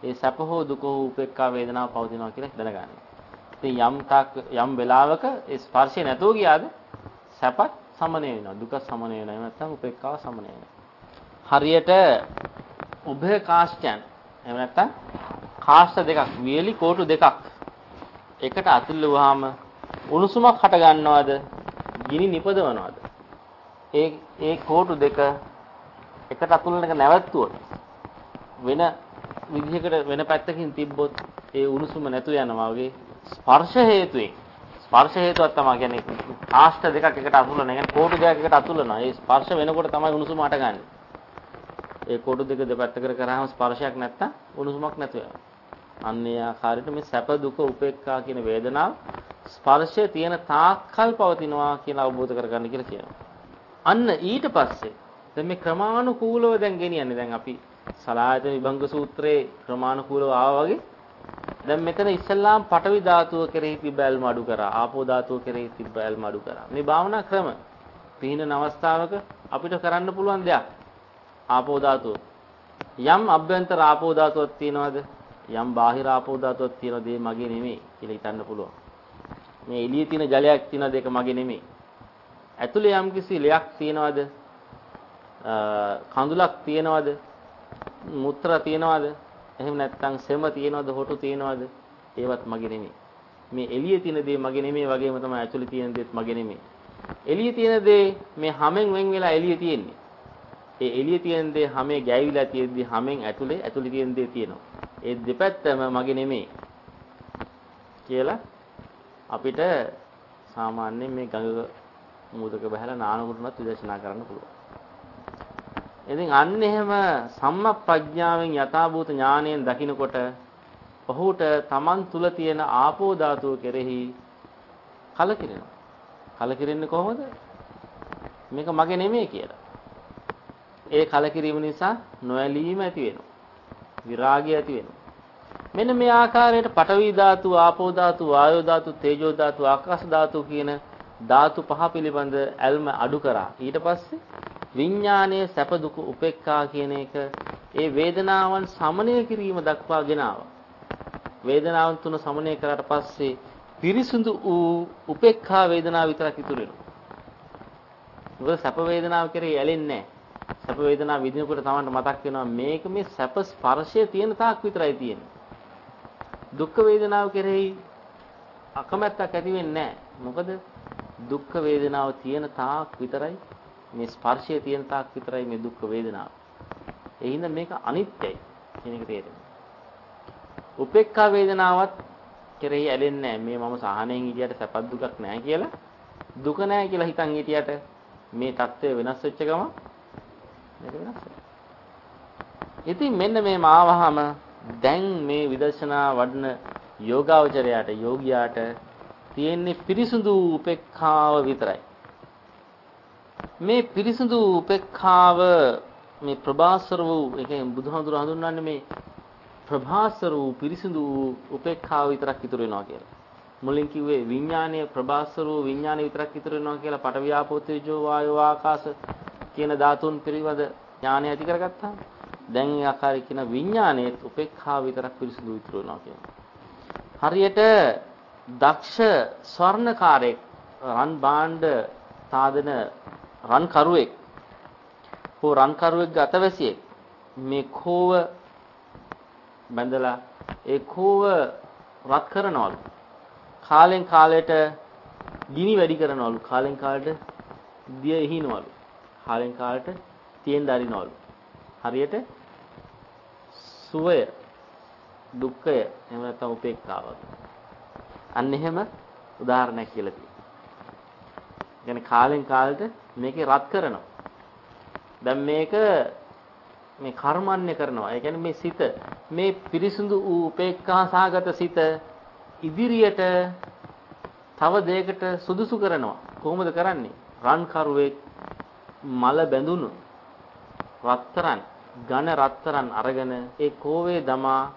ඒ සැප හෝ දුක හෝ උපේක්ඛා වේදනාව පවතිනවා කියලා දැනගන්න. ඉතින් යම් තාක් යම් වෙලාවක ඒ ස්පර්ශය නැතුව ගියාද සැපත් සමනය වෙනවා. දුක සමනය වෙනවා. එහෙම නැත්නම් උපේක්ඛාව සමනය වෙනවා. හරියට උභය කාෂ්ඨයන් එහෙම නැත්නම් කාෂ්ඨ දෙකක් වියලි කෝටු දෙකක්. එකට අතුල්ලුවාම උණුසුමක් හට ගන්නවද ගිනි නිපදවනවද? ඒ ඒ කෝටු දෙක එකට අතුල්ලන එක නැවැත්තුවොත් වෙන විදිහකට වෙන පැත්තකින් තිබ්බොත් ඒ උණුසුම නැතු යනවා වගේ ස්පර්ශ හේතුයෙන් ස්පර්ශ හේතුවක් තමයි කියන්නේ ආෂ්ඨ දෙකක් එකට අතුල්ලන එක කෝටු දෙකක් එකට අතුල්ලනවා ඒ ස්පර්ශ වෙනකොට තමයි උණුසුම හටගන්නේ. ඒ කෝටු දෙක දෙපැත්ත කර කරාම ස්පර්ශයක් නැත්තම් උණුසුමක් නැතු වෙනවා. අන්නේ ආකාරයට මේ සැප දුක උපේක්ඛා කියන වේදනාව ස්පර්ශය තියෙන තාක්කල් පවතිනවා කියලා අවබෝධ කරගන්න කියලා කියනවා. අන්න ඊට පස්සේ දැන් මේ ක්‍රමානුකූලව දැන් ගෙනියන්නේ දැන් අපි සලායතන විභංග සූත්‍රයේ ක්‍රමානුකූලව ආවා වගේ දැන් මෙතන ඉස්සල්ලාම් පටවි ධාතුව කෙරෙහි තිබ්බ ඇල්ම අඩු කරා. ආපෝ ධාතුව කෙරෙහි තිබ්බ ඇල්ම අඩු කරා. මේ භාවනා ක්‍රම පිහිනන අවස්ථාවක අපිට කරන්න පුළුවන් දෙයක්. ආපෝ ධාතුව. යම් අභ්‍යන්තර ආපෝ ධාතුවක් තියනවද? යම් බාහිර ආපෝ ධාතුවක් තියනවද? ඒ මගේ නෙමෙයි කියලා හිතන්න පුළුවන්. මේ එළියේ තියෙන ජලයක් තියනවද? ඒක මගේ නෙමෙයි. ඇතුලේ යම් කිසි ලයක් තියනවද? කඳුලක් තියනවද? මුත්‍ර තියනවද? එහෙම නැත්නම් සෙම තියනවද හොටු තියනවද ඒවත් මගේ නෙමෙයි මේ එළියේ තියෙන දේ මගේ නෙමෙයි වගේම තමයි ඇතුලේ තියෙන දේත් මගේ නෙමෙයි එළියේ තියෙන දේ මේ හැමෙන් වෙන් වෙලා එළියේ තියෙන්නේ ඒ එළියේ තියෙන දේ හැමේ ගෑවිලා තියෙද්දි හැමෙන් ඇතුලේ ඇතුලේ තියෙන දේ තියෙනවා ඒ දෙපැත්තම මගේ නෙමෙයි කියලා අපිට සාමාන්‍යයෙන් මේ ගඟ මූදක බහැලා නානකුරුණත් විදර්ශනා කරන්න පුළුවන් ඉතින් අන්න එහෙම සම්මප්‍රඥාවෙන් යථාභූත ඥාණයෙන් දකිනකොට ඔහුට Taman තුල තියෙන ආපෝ ධාතුව කෙරෙහි කලකිරෙනවා. කලකිරෙන්නේ කොහොමද? මේක මගේ නෙමෙයි කියලා. ඒ කලකිරීම නිසා නොඇලීම ඇති වෙනවා. විරාගය ඇති වෙනවා. මෙන්න මේ ආකාරයට පඨවි ධාතු, ආපෝ ධාතු, වායෝ ධාතු, තේජෝ ධාතු, ආකාශ ධාතු කියන ධාතු පහ පිළිබඳ ඇල්ම අඩු කරා. ඊට පස්සේ විඥානයේ සැප දුක උපේක්ඛා කියන එක ඒ වේදනාවන් සමනය කිරීම දක්වා ගෙනාවා. වේදනාවන් තුන සමනය කරාට පස්සේ පිරිසුදු වූ උපේක්ඛා වේදනාව විතරක් ඉතුරු වෙනවා. මොකද සැප වේදනාව කෙරෙහි ඇලෙන්නේ නැහැ. සැප වේදනාව විඳිනකොට තමන්ට මතක් වෙනවා මේක මේ සැප ස්පර්ශය තියෙන තාක් විතරයි තියෙන්නේ. දුක් වේදනාව කෙරෙහි අකමැත්තක් ඇති වෙන්නේ නැහැ. මොකද දුක් වේදනාව තියෙන තාක් විතරයි මේ ස්පර්ශය තියෙන තාක් විතරයි මේ දුක් වේදනාව. ඒ හින්දා මේක අනිත්‍යයි කියන එක තේරෙනවා. උපේක්ඛා වේදනාවත් කෙරෙහි ඇලෙන්නේ නැහැ. මේ මම සහනෙන් හිටියට සැපත් දුකක් නැහැ කියලා. දුක නැහැ කියලා හිතන් හිටියට මේ தත්ත්වය වෙනස් වෙච්ච ගම මේක වෙනස් වෙනවා. ඉතින් මෙන්න මේ මාවහම දැන් මේ විදර්ශනා වඩන යෝගාවචරයට යෝගියාට තියෙන්නේ පිරිසුදු උපේක්ඛාව විතරයි. මේ පිරිසුදු උපේක්ඛාව මේ ප්‍රභාස්වර වූ ඒ කියන්නේ බුදුහාමුදුර හඳුන්වන්නේ මේ ප්‍රභාස්වර වූ පිරිසුදු උපේක්ඛාව විතරක් ඉතුරු වෙනවා කියලා. මුලින් කිව්වේ විඥානීය ප්‍රභාස්වර වූ විඥානය විතරක් ඉතුරු වෙනවා කියලා පටවියාපෝ තේජෝ වායෝ ආකාශ කියන ධාතුන් පිළිබඳ ඥානය ඇති කරගත්තා. දැන් ඒ ආකාරය කියන විඥානයේ උපේක්ඛාව විතරක් පිරිසුදු ඉතුරු වෙනවා කියනවා. හරියට දක්ෂ ස්වර්ණකාරයෙක් රන් භාණ්ඩ සාදන රන් කරුවෙක් හෝ රන් කරුවෙක් ගතවැසියෙක් මේ කෝව බැඳලා ඒ කෝව රත් කරනවලු කාලෙන් කාලයට ගිනි වැඩි කරනවලු කාලෙන් කාලයට දිය එහිනවලු කාලෙන් කාලයට තියෙන් දරිනවලු හරියට සුවය දුක්ඛය එහෙම නැත්නම් උපේක්ඛාව අන්න එහෙම උදාහරණයක් කියලා තියෙනවා. يعني කාලෙන් කාලට මේකේ රත් කරනවා. දැන් මේක මේ කර්මන්නේ කරනවා. ඒ කියන්නේ මේ සිත මේ පිරිසිදු වූ උපේක්ඛා සාගත සිත ඉදිරියට තව දෙයකට සුදුසු කරනවා. කොහොමද කරන්නේ? රන් කරුවෙක් මල බැඳුණු රත්තරන් ඝන රත්තරන් අරගෙන ඒ කෝවේ දමා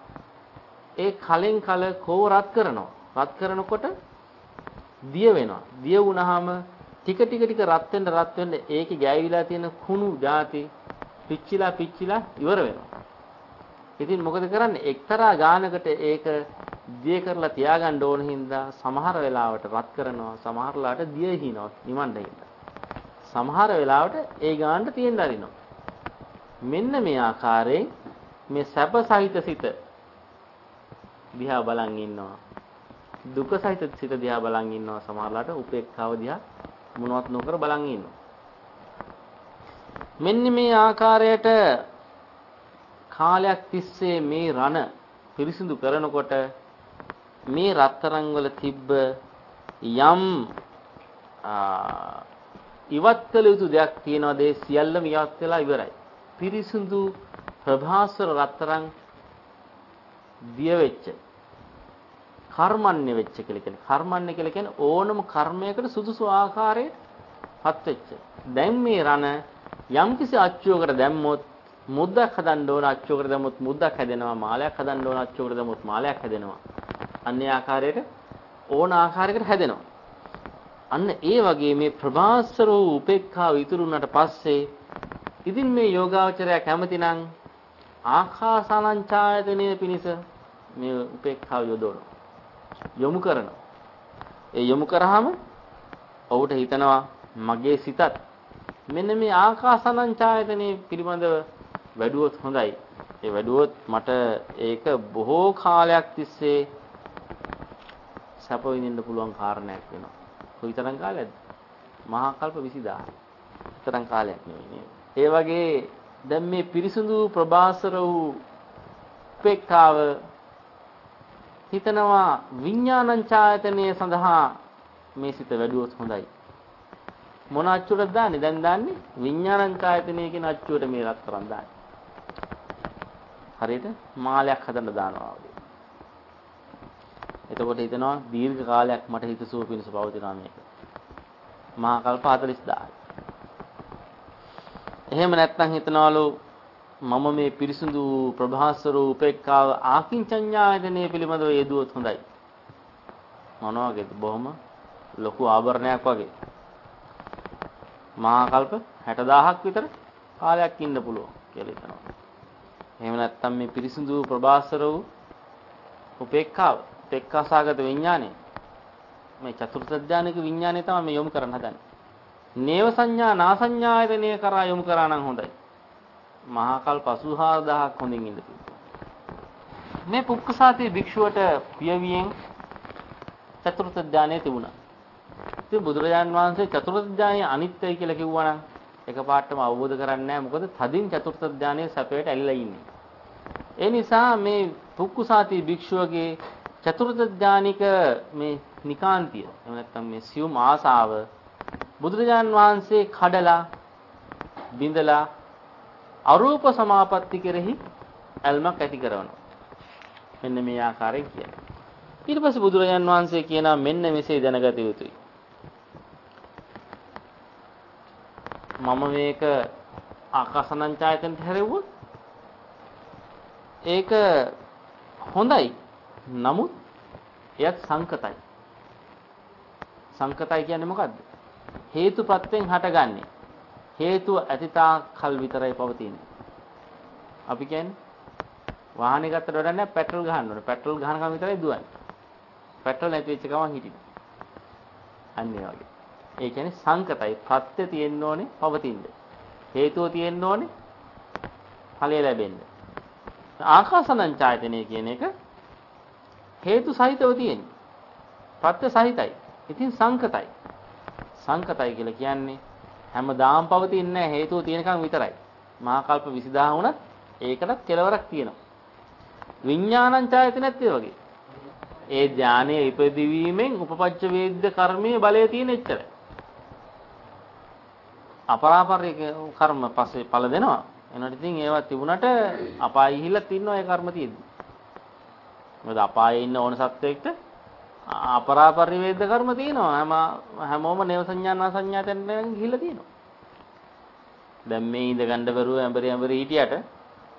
ඒ කලෙන් කල කෝව රත් කරනවා. රත් කරනකොට දිය වෙනවා. දිය වුණාම ටික ටික ටික රත් වෙන්න රත් වෙන්න ඒකේ ගෑවිලා තියෙන කුණු જાති පිච්චිලා පිච්චිලා ඉවර වෙනවා. ඉතින් මොකද කරන්නේ? එක්තරා ගානකට ඒක දිය කරලා තියාගන්න ඕන හින්දා සමහර වෙලාවට රත් කරනවා, සමහර වෙලාවට දිය හිනවා නිමණ්ඩ හින්දා. සමහර වෙලාවට ඒ ගානට තියෙන්න අරිනවා. මෙන්න මේ ආකාරයෙන් මේ සැප සහිත සිත දිහා බලන් ඉන්නවා. දුක සහිත සිත දිහා බලන් ඉන්නවා සමහරලාට උපේක්ඛාව දිහා මොනවත් නොකර බලන් ඉන්නවා. මෙන්න මේ ආකාරයට කාලයක් තිස්සේ මේ රණ පිරිසිදු කරනකොට මේ රත්තරන් වල තිබ්බ යම් ඉවත් කළ යුතු දෙයක් තියනවාද ඒ සියල්ලම ඉවත් වෙලා ඉවරයි. පිරිසිදු ප්‍රභාස්වර රත්තරන් දිය වෙච්ච කර්මන්නේ වෙච්ච කියලා කියන්නේ කර්මන්නේ කියලා කියන්නේ ඕනම කර්මයකට සුදුසු ආකාරයට පත් වෙච්ච. දැන් මේ රණ යම්කිසි අච්චුවකට දැම්මොත් මුද්දක් හදන්න ඕන අච්චුවකට දැම්මොත් මුද්දක් හැදෙනවා මාලයක් හදන්න ඕන අච්චුවකට දැම්මොත් මාලයක් හැදෙනවා. අන්නේ ආකාරයට ඕන ආකාරයකට හැදෙනවා. අන්න ඒ වගේ මේ ප්‍රභාස්වර වූ උපේක්ඛාව ඉතුරු වුණාට පස්සේ ඉතින් මේ යෝගාවචරය කැමතිනම් ආකාසානංචායතනයේ පිනිස මේ උපේක්ඛාව යොදවනවා. යොමු කරනවා. ඒ යොමු කරාම ඔහුට හිතනවා මගේ සිතත් මෙන්න මේ ආකාසානංචායතනයේ පිළිබඳව වැඩුවොත් හොඳයි. ඒ වැඩුවොත් මට ඒක බොහෝ කාලයක් තිස්සේ සැප විඳින්න පුළුවන් කාරණයක් වෙනවා. කොයිතරම් කාලයක්ද? මහා කල්ප 20000. තරම් කාලයක් නෙවෙයි නේද? ඒ වගේ දැන් මේ පිරිසුදු ප්‍රබාසර වූ උපේක්ඛාව හිතනවා විඥානං ඡායතනය සඳහා මේ සිත වැඩුවොත් හොඳයි. මොන අච්චුවටද දාන්නේ? දැන් දාන්නේ විඥානං ඡායතනය කියන අච්චුවට මේ රත් කරන් දාන්නේ. හරියට මාලයක් හදන්න දානවා වගේ. එතකොට හිතනවා දීර්ඝ කාලයක් මට හිතසුව පිණිස පවතිනවා මේක. මහා කල්ප 40000. එහෙම නැත්නම් හිතනවලු මම මේ පිරිසුදු ප්‍රභාස්වර උපේක්ඛාව ආකින්චඤ්ඤායතනය පිළිබඳව යෙදුවොත් හොඳයි. මොනවා වගේද? බොහොම ලොකු ආභරණයක් වගේ. මහා කල්ප 60000ක් විතර කාලයක් ඉන්න පුළුවන් කියලා හිතනවා. එහෙම නැත්නම් මේ පිරිසුදු ප්‍රභාස්වර වූ උපේක්ඛාව, උපේක්ඛාසගත විඥානය මේ චතුර්ථ ධානයක විඥානය තමයි මේ යොමු කරන්න හදන්නේ. නේව සංඥා නාසඤ්ඤායතනය කරා යොමු කරා නම් හොඳයි. මහා කල්ප 84000ක් හොඳින් ඉඳ මේ පුක්කසාතේ භික්ෂුවට පියවියෙන් චතුර්ථ ධානය තිබුණා. ඉතින් බුදුරජාන් වහන්සේ චතුර්ථ ධානය අනිත්‍යයි කියලා කිව්වා නම් එකපාරටම අවබෝධ කරන්නේ නැහැ. මොකද තදින් චතුර්ථ ධානයේ සැපයට ඇලිලා ඉන්නේ. ඒ නිසා මේ පුක්කුසාති භික්ෂුවගේ චතුර්ථ ධානික මේ නිකාන්තිය එහෙම නැත්නම් මේ සියුම් ආසාව බුදුරජාන් වහන්සේ කඩලා බිඳලා අරූප සමාපatti කෙරෙහි ඇල්මක් ඇති කරනවා. මෙන්න මේ ආකාරයෙන් කියන්නේ. ඊට පස්සේ බුදුරජාන් වහන්සේ කියනවා මෙන්න මෙසේ දැනගත යුතුයි. මම මේක ආකාසනංචායතනට හැරෙව්වොත් ඒක හොඳයි. නමුත් එයත් සංකතයි. සංකතයි කියන්නේ මොකද්ද? හේතුපත්යෙන් හටගන්නේ. හේතුව ඇතිතා කල් විතරයි පවතින්නේ. අපි කියන්නේ වාහනේ ගත්තට වඩා නෑ පෙට්‍රල් ගහන්න ඕනේ. පෙට්‍රල් ගහනකම් විතරයි දුවන්නේ. පෙට්‍රල් නැති වෙච්ච ගමන් හිටින්නේ. අන්න ඒ වගේ. ඒ කියන්නේ සංකතයි. ප්‍රත්‍ය තියෙන්න ඕනේ පවතින්න. හේතුව තියෙන්න ඕනේ ඵලය ලැබෙන්න. ආකාසනං ඡායතනෙ කියන එක හේතු සහිතව තියෙන්නේ. ප්‍රත්‍ය සහිතයි. ඉතින් සංකතයි. සංකතයි කියලා කියන්නේ හැමදාම පවතින්නේ නැහැ හේතුව තියෙනකන් විතරයි. මහා කල්ප 20000 වුණත් ඒකටත් කෙලවරක් තියෙනවා. විඥානං ඡායතනෙත් ඒ වගේ. ඒ ඥානයේ ඉපදිවීමෙන් උපපච්ච වේද්‍ය කර්මයේ බලය තියෙන එච්චරයි. අපරාපරික කර්ම පස්සේ ඵල දෙනවා. එනකොට ඉතින් ඒවා තිබුණට අපායෙ ගිහිල්ලා තින්නවා ඒ කර්ම තියෙද්දි. මොකද අපායේ ඉන්න ඕන සත්වෙක්ට අපරාපරිවේද කර්ම තියෙනවා. හැම හැමෝම නේව සංඥාන සංඥාතෙන් ගිහිල්ලා තියෙනවා. දැන් මේ ඉඳ ගන්න බරුව ඇඹරි ඇඹරි හිටියට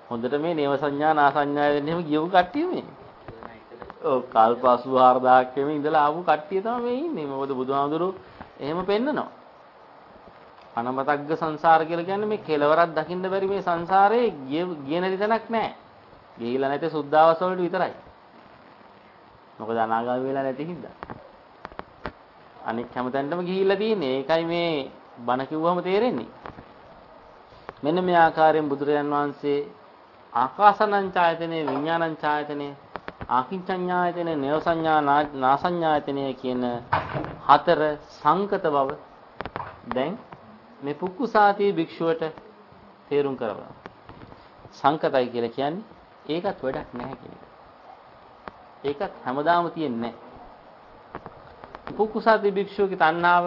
හොඳට මේ නේව සංඥා නාසඤ්ඤායෙන් එහෙම ගියපු කට්ටිය මේ. ඔව් කල්ප 84000ක් එමේ ඉඳලා ආපු කට්ටිය තමයි මේ ඉන්නේ. මොකද බුදුහාමුදුරු එහෙම පෙන්නනවා. අනමතග්ග සංසාර කියලා කියන්නේ මේ කෙලවරක් දකින්න බැරි මේ සංසාරේ ගිය නැති තැනක් නැහැ. ගිහිලා නැති සුද්ධාවස වලට විතරයි. මොකද අනාගාමී වෙලා නැති හින්දා. අනික හැමතැනටම ගිහිල්ලා තියෙන්නේ. ඒකයි මේ බණ කිව්වම තේරෙන්නේ. මෙන්න මේ ආකාරයෙන් බුදුරජාන් වහන්සේ ආකාසනං ඡායතනේ විඥානං ඡායතනේ ආකින්චඤ්ඤායතනේ නේව සංඥා නාසඤ්ඤායතනේ කියන හතර සංකත බව දැන් මේ පුක්කුසාති භික්ෂුවට තේරුම් කරවනවා. සංකතයි කියලා කියන්නේ ඒකත් වැඩක් නැහැ කියන එක. ඒකත් හැමදාම තියෙන්නේ නැහැ. පුක්කුසාති භික්ෂුවගේ තණ්හාව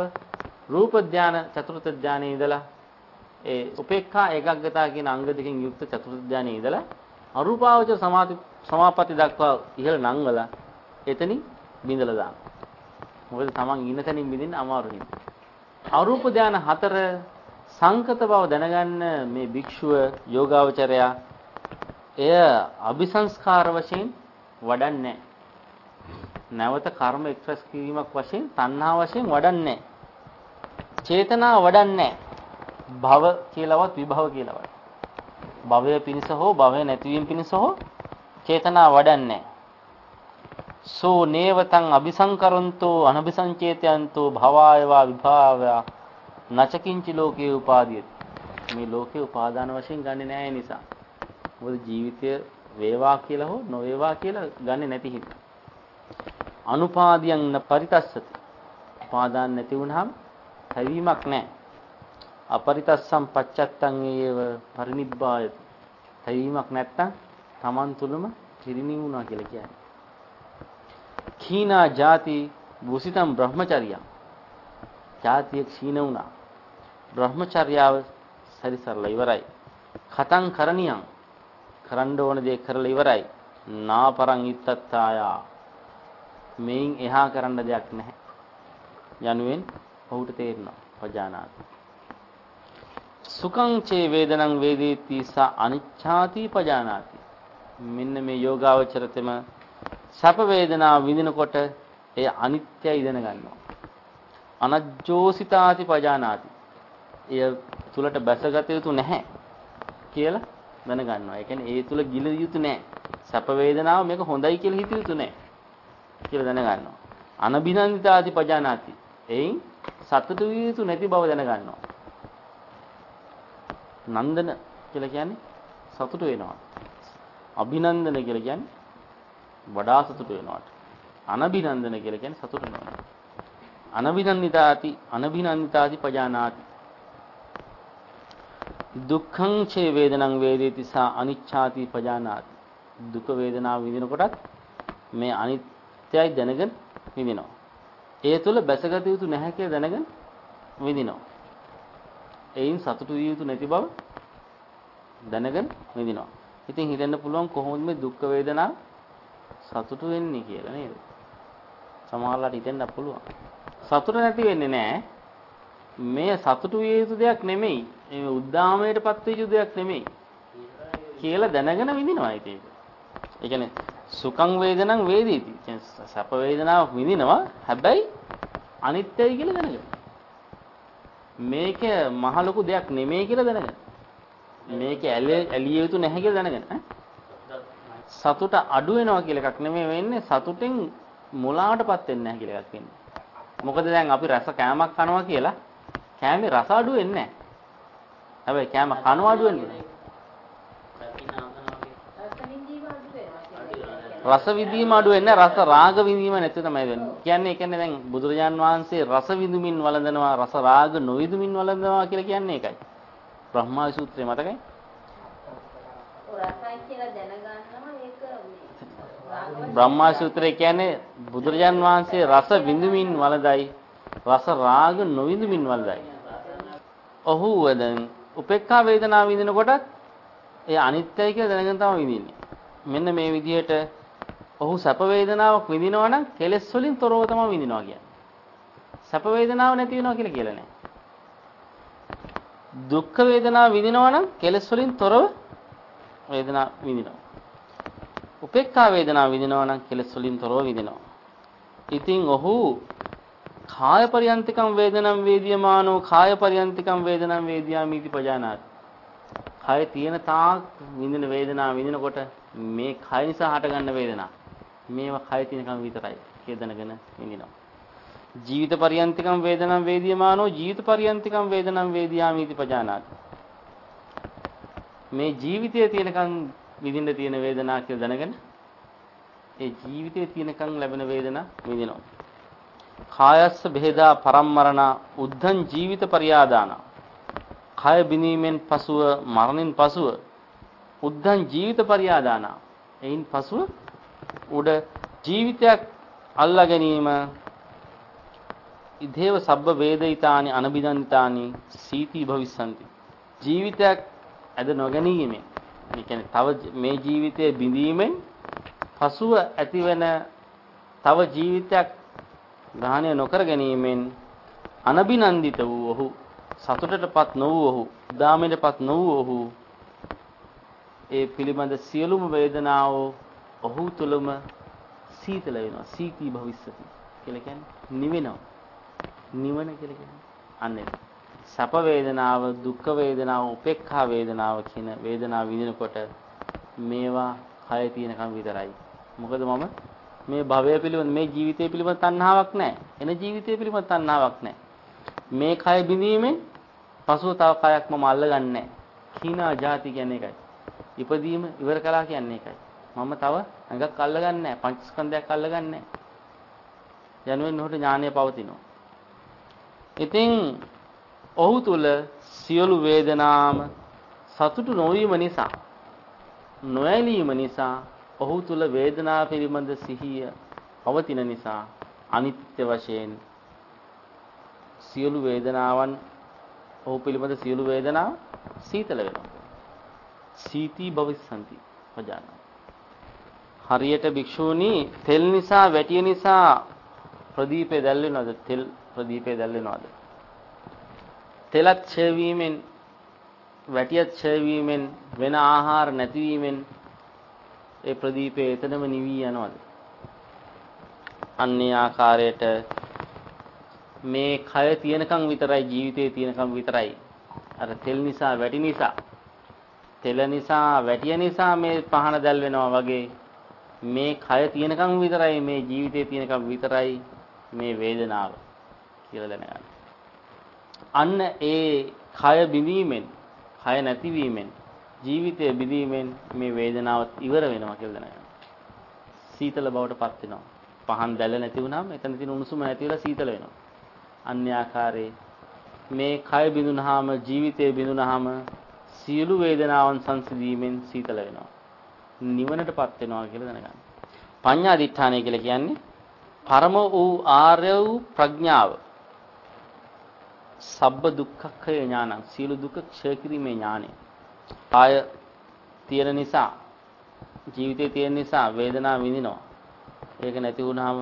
රූප ධාන චතුර්ථ ධානයේ ඉඳලා ඒ උපේක්ඛා ඒකග්ගතා කියන අංග දෙකකින් යුක්ත චතුර්ථ ධානයේ ඉඳලා අරූපාවචර සමාධි සමාපatti දක්වා ඉහළ නංවලා එතනින් බිඳලා දානවා. මොකද තමන් ඉන්න තැනින් බින්දින්න අමාරු හින්දා. අරූප ධාන හතර සංකත බව දැනගන්න මේ භික්ෂුව යෝගාවචරයා එය අபிසංස්කාර වශයෙන් වඩන්නේ නැවත කර්ම එක්ස්ප්‍රස් කිරීමක් වශයෙන් තණ්හා වශයෙන් වඩන්නේ චේතනා වඩන්නේ භව කියලාවත් විභව කියලාවත්. භවය පිණිස හෝ භවය නැතිවීම පිණිස හෝ චේතනා වඩන්නේ සෝ නේවතං අபிසංකරන්තෝ අනபிසංචේතයන්තෝ භවායවා විභාවයා නචකින්චි ලෝකේ උපාදීයති. මේ ලෝකේ උපාදාන වශයෙන් ගන්නෙ නෑ නිසා. මොකද ජීවිතය වේවා කියලා හෝ නොවේවා කියලා ගන්නෙ නැති හින්දා. අනුපාදියන් න පරිතස්සති. උපාදාන නැති වුනහම හැවීමක් නැහැ අපරිතස්සම් පච්චත්තං ඒව පරිනිබ්බායති හැවීමක් නැත්තම් Taman තුලම පිරිණිවුණා කියලා කියන්නේ. කීනා ಜಾති බුසිතම් බ්‍රහ්මචර්යං. ಜಾතිය ක්ෂීණ වුණා. බ්‍රහ්මචර්යාව සරිසරලා ඉවරයි. කතං කරණියං. කරන්න ඕන දේ කරලා ඉවරයි. නාපරං ඉත්තත්තායා මේන් එහා කරන්න දෙයක් නැහැ යනුවෙන් ඔහුට තේරෙනවා පජානාති සුඛං චේ වේදනං වේදේති සා අනිච්ඡාති පජානාති මෙන්න මේ යෝගාවචරතෙම සැප වේදනා විඳිනකොට ඒ අනිත්‍යයි දැනගන්නවා අනජ්ජෝසිතාති පජානාති එය තුලට බැසගත යුතු නැහැ කියලා දැනගන්නවා. ඒ කියන්නේ ඒ තුල ගිල යුතු නැහැ. සැප වේදනාව මේක හොඳයි කියලා හිත යුතු නැහැ. කියලා දැනගන්නවා. අනබිනන්දිතාති පජානාති. එයින් සතුටු විය යුතු නැති බව දැනගන්නවා. නන්දන කියලා කියන්නේ සතුටු වෙනවා. අභිනන්දන කියලා කියන්නේ වඩා සතුටු වෙනවාට. අනබිනන්දන කියලා කියන්නේ සතුටු වෙනවා. අනබිනන්දිතාති අනබිනන්දිතාති පජානාති. දුක්ඛං චේ වේදනං වේදේති සා අනිච්ඡාති පජානාති. දුක වේදනාව විඳිනකොටත් මේ අනිත්‍යයි දැනගෙන විඳිනවා. ඒ තුළ බැසගත යුතු නැහැ කියලා දැනගෙන විඳිනවා. එයින් සතුටු විය යුතු නැති බව දැනගෙන විඳිනවා. ඉතින් හිතෙන්න පුළුවන් කොහොමද මේ දුක් වේදනා සතුටු වෙන්නේ කියලා නේද? සමහරවිට හිතෙන්න පුළුවන්. සතුට නැති වෙන්නේ නැහැ. මේ සතුටු විය යුතු දෙයක් නෙමෙයි. මේ උද්දාමයටපත් වෙ යුතු දෙයක් නෙමෙයි. කියලා දැනගෙන විඳිනවා ඒක. ඒ කියන්නේ සුඛං වේදනං වේදීති. කියන්නේ සැප වේදනාවක් විඳිනවා. හැබැයි අනිත්‍යයි කියලා දැනගෙන. මේක මහ ලොකු දෙයක් නෙමෙයි කියලා දැනගෙන. මේක ඇලිය යුතු නැහැ කියලා දැනගෙන. සතුට අඩු වෙනවා කියලා එකක් නෙමෙයි වෙන්නේ සතුටෙන් මුලාවටපත් වෙන්නේ නැහැ කියලා එකක් වෙන්නේ. මොකද දැන් අපි රස කෑමක් කනවා කියලා කෑමේ රස අඩු වෙන්නේ නැහැ. හැබැයි කෑම කනවා අඩු වෙන්නේ. රස විඳීම අඩු වෙන්නේ රස රාග විඳීම නැති තමයි වෙන්නේ. කියන්නේ ඒ කියන්නේ දැන් බුදුරජාන් වහන්සේ රස විඳුමින් වළඳනවා රස රාග නොවිඳුමින් වළඳනවා කියලා කියන්නේ ඒකයි. බ්‍රහ්මා සූත්‍රය මතකයි? රසයි කියලා දැනගන්නවා ඒක බ්‍රහ්මා සූත්‍රය කියන්නේ බුදුරජාන් වහන්සේ රස විඳුමින් වළඳයි රස රාග නොවිඳුමින් වළඳයි. ඔහු වදන් උපේක්ඛා වේදනාව විඳිනකොටත් ඒ අනිත්‍යයි කියලා දැනගෙන තමයි විඳින්නේ. මෙන්න මේ විදිහට ඔහු සැප වේදනාවක් විඳිනවා නම් කෙලෙස් වලින් තොරව තමයි විඳිනවා කියන්නේ. සැප වේදනාවක් නැති වෙනවා කියලා කියලා නෑ. දුක්ඛ වේදනාව විඳිනවා නම් කෙලෙස් වලින් තොරව වේදනාව විඳිනවා. උපේක්ඛා වේදනාව විඳිනවා නම් කෙලෙස් වලින් තොරව විඳිනවා. ඉතින් ඔහු කාය පරියන්තිකම් වේදනම් වේදියමානෝ කාය පරියන්තිකම් වේදනම් වේදියාමිති පජානාති. කය තියෙන තාක් විඳින වේදනාව විඳිනකොට මේ කය නිසා හටගන්න වේදනාව මේවා කය තියෙනකම් විතරයි කියලා දැනගෙන විඳිනවා. ජීවිත පරියන්තිකම් වේදනම් වේදියමානෝ ජීවිත පරියන්තිකම් වේදනම් වේදියාමිති පජානාති. මේ ජීවිතයේ තියෙනකම් විඳින්න තියෙන වේදනාව කියලා දැනගෙන ඒ ජීවිතයේ තියෙනකම් ලැබෙන වේදනා විඳිනවා. කායස්ස බෙහෙදා පරම්මරණ උද්ධං ජීවිත පරියාදාන. කය බිනීමෙන් පසුව මරණින් පසුව උද්ධං ජීවිත පරියාදාන. එයින් පසුව උඩ ජීවිතයක් අල්ලා ගැනීම ඉදේව සබ්බ වේදිතානි අනබිදන්තානි සීති භවිස්සanti ජීවිතයක් ඇද නොගැනීමෙන් ඒ කියන්නේ තව මේ ජීවිතයේ බිඳීමෙන් පසුව ඇතිවෙන තව ජීවිතයක් ග්‍රහණය නොකර ගැනීමෙන් අනබිනන්දිත වූ ඔහු සතුටටපත් නොවූ ඔහු උදාමයටපත් නොවූ ඔහු ඒ පිළිබඳ සියලුම වේදනාව ඔහු තුළම සීතල වෙනවා. සීති භවිස්සති කියලා කියන්නේ නිවෙනවා. නිවන කියලා කියන්නේ අන්න ඒක. සැප වේදනාව දුක් වේදනාව උපේක්ඛා වේදනාව කියන වේදනාව විඳිනකොට මේවා කය තියෙනකම් විතරයි. මොකද මම මේ භවය පිළිබඳ මේ ජීවිතය පිළිබඳ තණ්හාවක් නැහැ. එන ජීවිතය පිළිබඳ තණ්හාවක් නැහැ. මේ කය බිඳීමෙන් පසුව තව කයක් මම අල්ලගන්නේ නැහැ. කීනා ಜಾති කියන්නේ ඒකයි. ඉපදීම ඉවර කළා කියන්නේ ඒකයි. මම තව ඇඟක් අල්ලගන්නේ නැහැ පංචස්කන්ධයක් අල්ලගන්නේ නැහැ යනුවෙන් උහුට ඥානය පවතිනවා ඉතින් ඔහු තුල සියලු වේදනාම සතුටු නොවීම නිසා නොඇලීම නිසා ඔහු තුල වේදනා පිළිබඳ සිහිය පවතින නිසා අනිත්‍ය වශයෙන් සියලු වේදනාවන් ඔහු පිළිබඳ සියලු වේදනා සීතල වෙනවා. සීති භවිස්සanti පජාන. හරියට භික්ෂූනි තෙල් නිසා වැටිය නිසා ප්‍රදීපේ දැල් වෙනවද? තෙල් ප්‍රදීපේ දැල් වෙනවද? තෙලත් ඡය වීමෙන් වැටියත් ඡය වීමෙන් වෙන ආහාර නැතිවීමෙන් ඒ ප්‍රදීපේ එතනම නිවි යනවාද අන්නේ ආකාරයට මේ කය තියෙනකන් විතරයි ජීවිතේ තියෙනකන් විතරයි අර තෙල් නිසා වැටි නිසා තෙල නිසා වැටිය නිසා මේ පහන දැල් වෙනවා වගේ මේ කය තියෙනකන් විතරයි මේ ජීවිතේ තියෙනකන් විතරයි මේ වේදනාව කියලා දැනගන්න. අන්න ඒ කය බිඳීමෙන්, කය නැතිවීමෙන්, ජීවිතය බිඳීමෙන් මේ වේදනාව ඉවර වෙනවා කියලා දැනගන්න. සීතල බවට පත් වෙනවා. පහන් දැල නැති වුනහම එතන තියෙන උණුසුම නැති වෙලා සීතල වෙනවා. අන්‍ය ආකාරයේ මේ කය බිඳුනහම ජීවිතය බිඳුනහම සියලු වේදනාවන් සංසිඳීමෙන් සීතල වෙනවා. නිවනටපත් වෙනවා කියලා දැනගන්න. පඤ්ඤා දිඨානය කියලා කියන්නේ පරම වූ ආර්ය වූ ප්‍රඥාව. සබ්බ දුක්ඛක්ඛය ඥානං සියලු දුක ක්ෂය කිරීමේ ඥානය. ආය තියෙන නිසා ජීවිතේ තියෙන නිසා වේදනාව විඳිනවා. ඒක නැති වුනහම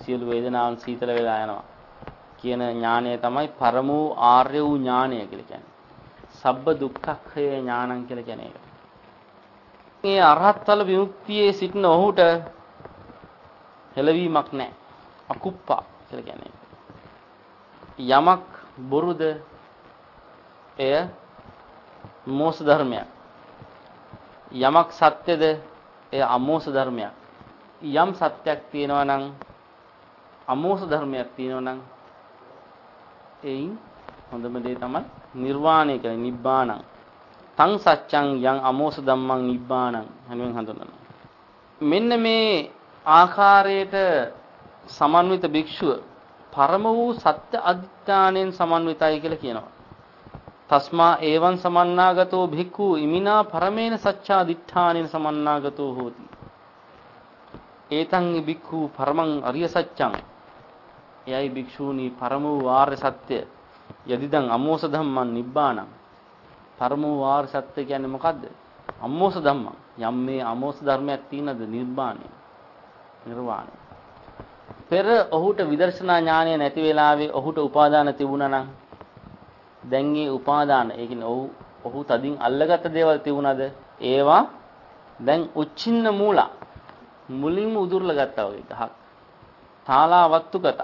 සියලු වේදනාවන් සීතල වෙලා යනවා. කියන ඥානය තමයි පරම වූ ආර්ය වූ ඥානය කියලා කියන්නේ. සබ්බ දුක්ඛක්ඛය ඥානං කියලා කියන එක. මේ අරහත්ඵල විමුක්තියේ සිටින ඔහුට හෙලවීමක් නැහැ. අකුප්පා කියලා කියන්නේ. යමක් බොරුද එය මෝස ධර්මයක්. යමක් සත්‍යද එය අමෝස ධර්මයක්. යම් සත්‍යයක් තියෙනවා නම් අමෝස ධර්මයක් තියෙනවා නම් එයින් හොඳම දේ තමයි නිර්වාණය කියන්නේ නිබ්බාණං. තං සච්ඡං යං අමෝස ධම්මං නිබ්බාණං හැනුවෙන් හඳුන්වනවා. මෙන්න මේ ආකාරයට සමන්විත භික්ෂුව පරම වූ සත්‍ය අධිඨාණයෙන් සමන්විතයි කියලා කියනවා. තස්මා ඒවං සමන්නාගතෝ භික්ඛු ඉමිනා පරමේන සච්ඡා දිඨාණයෙන් සමන්නාගතෝ හෝති. ඒතං භික්ඛු පරමං අරිය සත්‍යං එයයි භික්ෂූනි පරම වූ ආර්ය සත්‍ය යදිදං අමෝස ධම්මං නිබ්බාණං පරම වූ ආර්ය සත්‍ය කියන්නේ මොකද්ද? අමෝස ධම්මං. යම් මේ අමෝස ධර්මයක් තියෙනද? නිර්වාණය. නිර්වාණය. පෙර ඔහුට විදර්ශනා ඥානය නැති වෙලාවේ ඔහුට උපාදාන තිබුණා නම් දැන් ඒ උපාදාන ඒ කියන්නේ ඔහු ඔහු තදින් අල්ලගත්ත දේවල් තිබුණාද? ඒවා දැන් උච්චින්න මූලා. මුලින්ම උදුරලා ගත්තා වගේ ගහක්. තාලා වත්තුකත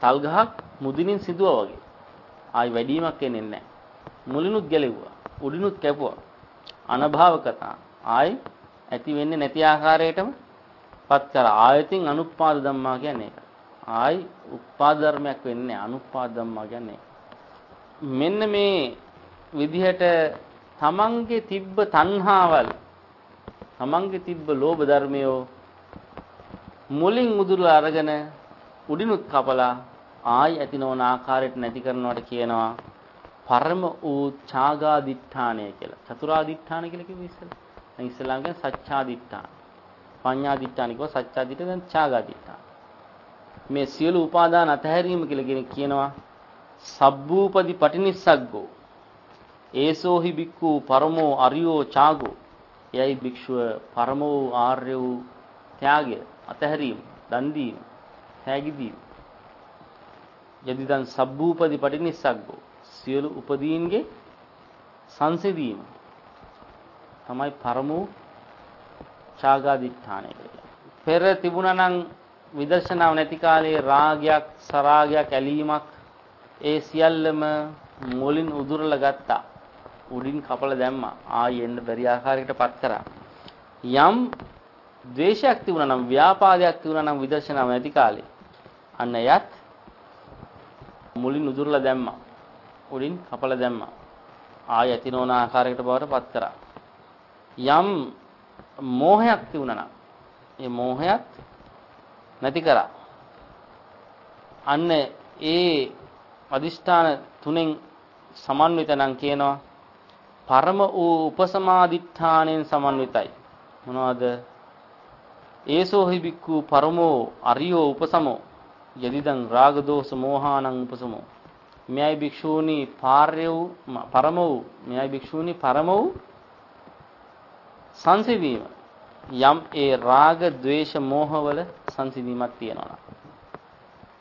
තල් ගහක් මුදිනින් සිදුවා වගේ. ආයි වැඩිවීමක් එන්නේ නැහැ. මුලිනුත් ගැලෙව්වා. උඩිනුත් කැපුවා. අනභාව කතා ආයි ඇති වෙන්නේ නැති ආකාරයටම පත් කර. ආයතින් අනුත්පාද ධම්මා කියන්නේ ඒක ආයි උත්පාද ධර්මයක් වෙන්නේ අනුත්පාද ධම්මා කියන්නේ මෙන්න මේ විදිහට තමන්ගේ තිබ්බ තණ්හාවල් තමන්ගේ තිබ්බ ලෝභ ධර්මයෝ මුලින් උදුරලා අරගෙන උඩිනුත් කපලා ආයි ඇති නොවන ආකාරයට නැති කරනවට කියනවා. පරම වූ ඡාගාදිඨානය කියලා. චතුරාදිඨාන කියලා කිව්ව ඉස්සෙල්ලා. දැන් ඉස්සෙල්ලාම කියන්නේ සච්ඡාදිඨාන. පඤ්ඤාදිඨාන කිව්ව සච්ඡාදිඨ දැන් ඡාගාදිඨාන. මේ සියලු උපාදාන අතහැරීම කියලා කියනවා සබ්බූපදි පටිනිස්සග්ගෝ. ඒසෝහි බික්ඛු පරමෝ අරියෝ ඡාගෝ. එයයි භික්ෂුව පරම වූ ආර්ය වූ ත්‍යාගය අතහැරීම, දන් දීම, තෑගි දීම. යදිදන් සබ්බූපදි පටිනිස්සග්ගෝ සියලු උපදීන්ගේ සංසිඳීම තමයි පරමෝ ඡාගාදිඨානය කියලා. පෙර තිබුණා නම් විදර්ශනාව නැති කාලේ රාගයක්, සරාගයක්, ඇලීමක් ඒ සියල්ලම මුලින් උදුරලා ගත්තා. උඩින් කපලා දැම්මා. ආයෙ එන්න බැරි ආකාරයකට පත් කරා. යම් ද්වේෂයක් තිබුණා නම් ව්‍යාපාදයක් තිබුණා නම් විදර්ශනාව නැති කාලේ අන්න එයත් මුලින් උදුරලා දැම්මා. උඩින් කපලා දැම්මා. ආය ඇති නොවන ආකාරයකට බවට පත් කරා. යම් මෝහයක් තිබුණා නම් ඒ මෝහයත් නැති කරා. අන්න ඒ අදිෂ්ඨාන තුනෙන් සමන්විත නම් කියනවා පරම වූ උපසමාදිඨාණයෙන් සමන්විතයි. මොනවද? ඒසෝහි බික්ඛු පරමෝ අරියෝ උපසමෝ යදිදං රාග දෝෂ මෝහානං උපසමෝ මෙයයි භික්ෂූනි පාර්ය වූ පරම වූ මෙයයි භික්ෂූනි පරම වූ සංසිඳීම. යම් ඒ රාග ద్వේෂ මෝහවල සංසිඳීමක් තියෙනවා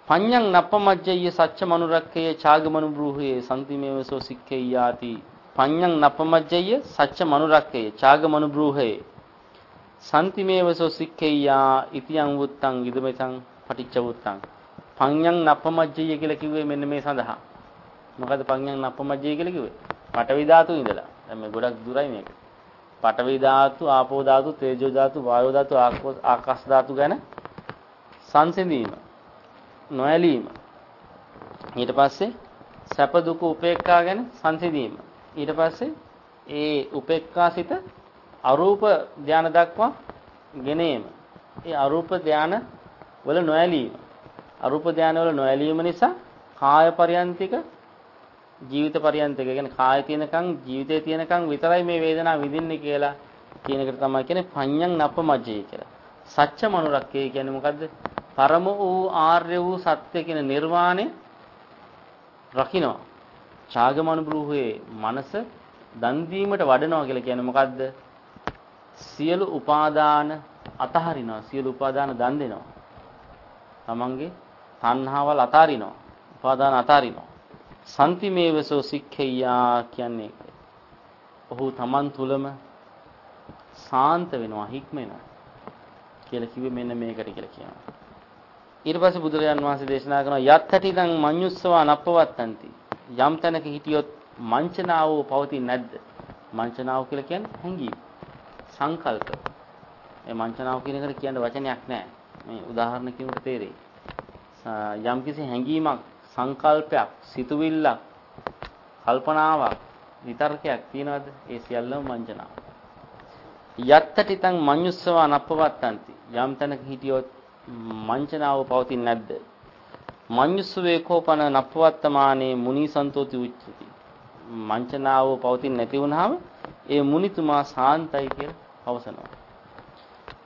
පඤ්ඤං නප්පමජ්ජය සච්ච මනුරක්කේ ඡාගමනු බ්‍රූහේ සම්තිමේවසෝ සික්ඛේ යාති. පඤ්ඤං නප්පමජ්ජය සච්ච මනුරක්කේ ඡාගමනු බ්‍රූහේ සම්තිමේවසෝ සික්ඛේයා ඉතියං වුත්තං ඉදමෙතං පටිච්ච වුත්තං. පඤ්ඤං නප්පමජ්ජය කියලා කිව්වේ මෙන්න මේ සඳහා. මොකද පඤ්ඤං නප්පමජ්ජය කියලා කිව්වේ පඨවි ධාතු ඉඳලා දැන් මේ ගොඩක් දුරයි මේක පඨවි ධාතු ආපෝ ධාතු තේජෝ ධාතු වායෝ ධාතු ආකාශ ධාතු ගැන සංසිඳීම නොඇලීම. ඊට පස්සේ සැප දුක උපේක්ඛා ගැන සංසිඳීම. ඊට පස්සේ ඒ උපේක්ඛාසිත අරූප ධානය දක්වා ගෙනීම. ඒ අරූප ධානය වල නොඇලීම. අරූප ධානය වල නොඇලීම නිසා කාය පරියන්තික ජීවිත පරියන්තික කියන්නේ කාය තියෙනකන් ජීවිතේ තියෙනකන් විතරයි මේ වේදනාව විඳින්නේ කියලා කියන එකට තමයි කියන්නේ පඤ්ඤං නප්පමජ්ජේ කියලා. සත්‍ය මනුරක්කේ කියන්නේ මොකද්ද? පරම වූ ආර්ය වූ සත්‍ය කියන නිර්වාණය රකින්නවා. ඡාගමනුබ්‍රූහේ මනස දන් දීමට වඩනවා කියලා කියන්නේ මොකද්ද? සියලු උපාදාන අතහරිනවා. සියලු උපාදාන දන් දෙනවා. තමන්ගේ තණ්හාවල් අතාරිනවා. උපාදාන අතාරිනවා. සම්තිමේවසෝ සික්ඛෙය්‍යා කියන්නේ ඔහු තමන් තුලම සාන්ත වෙනවා හික්මෙනවා කියලා කිව්වේ මෙන්න මේකට කියලා කියනවා. ඊට පස්සේ බුදුරජාන් වහන්සේ දේශනා කරනවා යත් හැටිදන් මඤ්ඤුස්සවා නප්පවත්තන්ති. යම් තැනක හිටියොත් මංචනාව පවතින්නේ නැද්ද? මංචනාව කියලා කියන්නේ හැඟීම්. සංකල්ප. මේ මංචනාව කියන එකට කියන්න වචනයක් නැහැ. මේ උදාහරණ කිනුට තේරෙයි. යම් කිසි හැඟීමක්, සංකල්පයක්, සිතුවිල්ලක්, කල්පනාවක්, විතර්කයක් තියනවද? ඒ සියල්ලම මංචනාව. යත්තටිතං මඤ්ඤුස්සවා නප්පවත්තන්ති. යම් තැනක හිටියොත් මංචනාව පවතින්නේ නැද්ද? මඤ්ඤුස්සවේ කෝපන නප්පවත්තමානේ මුනි සන්තෝති උච්චති. මංචනාව පවතින්නේ නැති වුනහම ඒ මුනිතුමා සාන්තයි කියලා පවසනවා.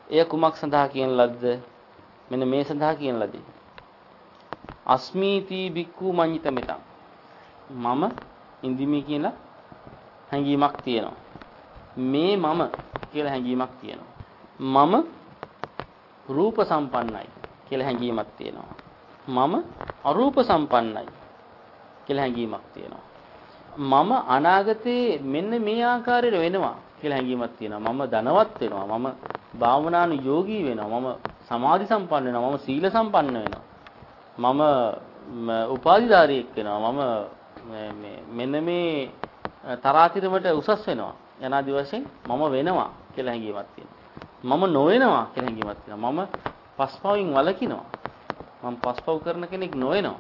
එය කුමක් සඳහා කියන ලද්ද? මෙන්න මේ සඳහා කියන ලදී. අස්මීති බික්කු මඤ්ඤිත මෙතං. මම ඉන්දිමි කියලා හැඟීමක් තියෙනවා. මේ මම කියලා හැඟීමක් තියෙනවා. මම රූප සම්පන්නයි කියලා හැඟීමක් තියෙනවා. මම අරූප සම්පන්නයි කියලා හැඟීමක් තියෙනවා. මම අනාගතේ මෙන්න මේ ආකාරයට වෙනවා කියලා හැඟීමක් තියෙනවා. මම ධනවත් වෙනවා. මම භාවනානු යෝගී වෙනවා. මම සමාධි සම්පන්න වෙනවා. මම සීල සම්පන්න වෙනවා. මම උපාධිධාරියෙක් වෙනවා. මම මේ මෙන්න මේ තරාතිරමට උසස් වෙනවා. යනාදි වශයෙන් මම වෙනවා කියලා හැඟීමක් තියෙනවා. මම නොවෙනවා කියලා හැඟීමක් තියෙනවා. මම පස්පවින් වළකිනවා. මම පස්පව් කරන කෙනෙක් නොවෙනවා.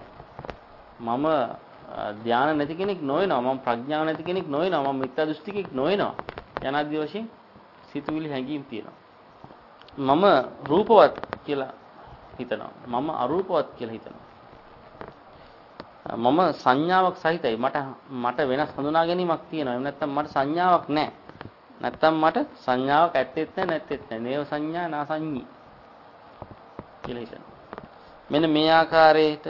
මම ධානය නැති කෙනෙක් නොවෙනවා. මම ප්‍රඥාව නැති කෙනෙක් නොවෙනවා. මම මිත්‍යා දෘෂ්ටිකෙක් නොවෙනවා. යනාදි වශයෙන් සිතුවිලි හැඟීම් තියෙනවා. මම රූපවත් කියලා හිතනවා. මම අරූපවත් කියලා හිතනවා. මම සංඥාවක් සහිතයි. මට මට වෙනස් හඳුනා ගැනීමක් තියෙනවා. එහෙම නැත්නම් මට සංඥාවක් නැහැ. නැත්නම් මට සංඥාවක් ඇත්තෙත් නැහැ නැත්තෙත් නැහැ. නේව සංඥා නා සංඤී කියලා හිතනවා. මෙන්න මේ ආකාරයට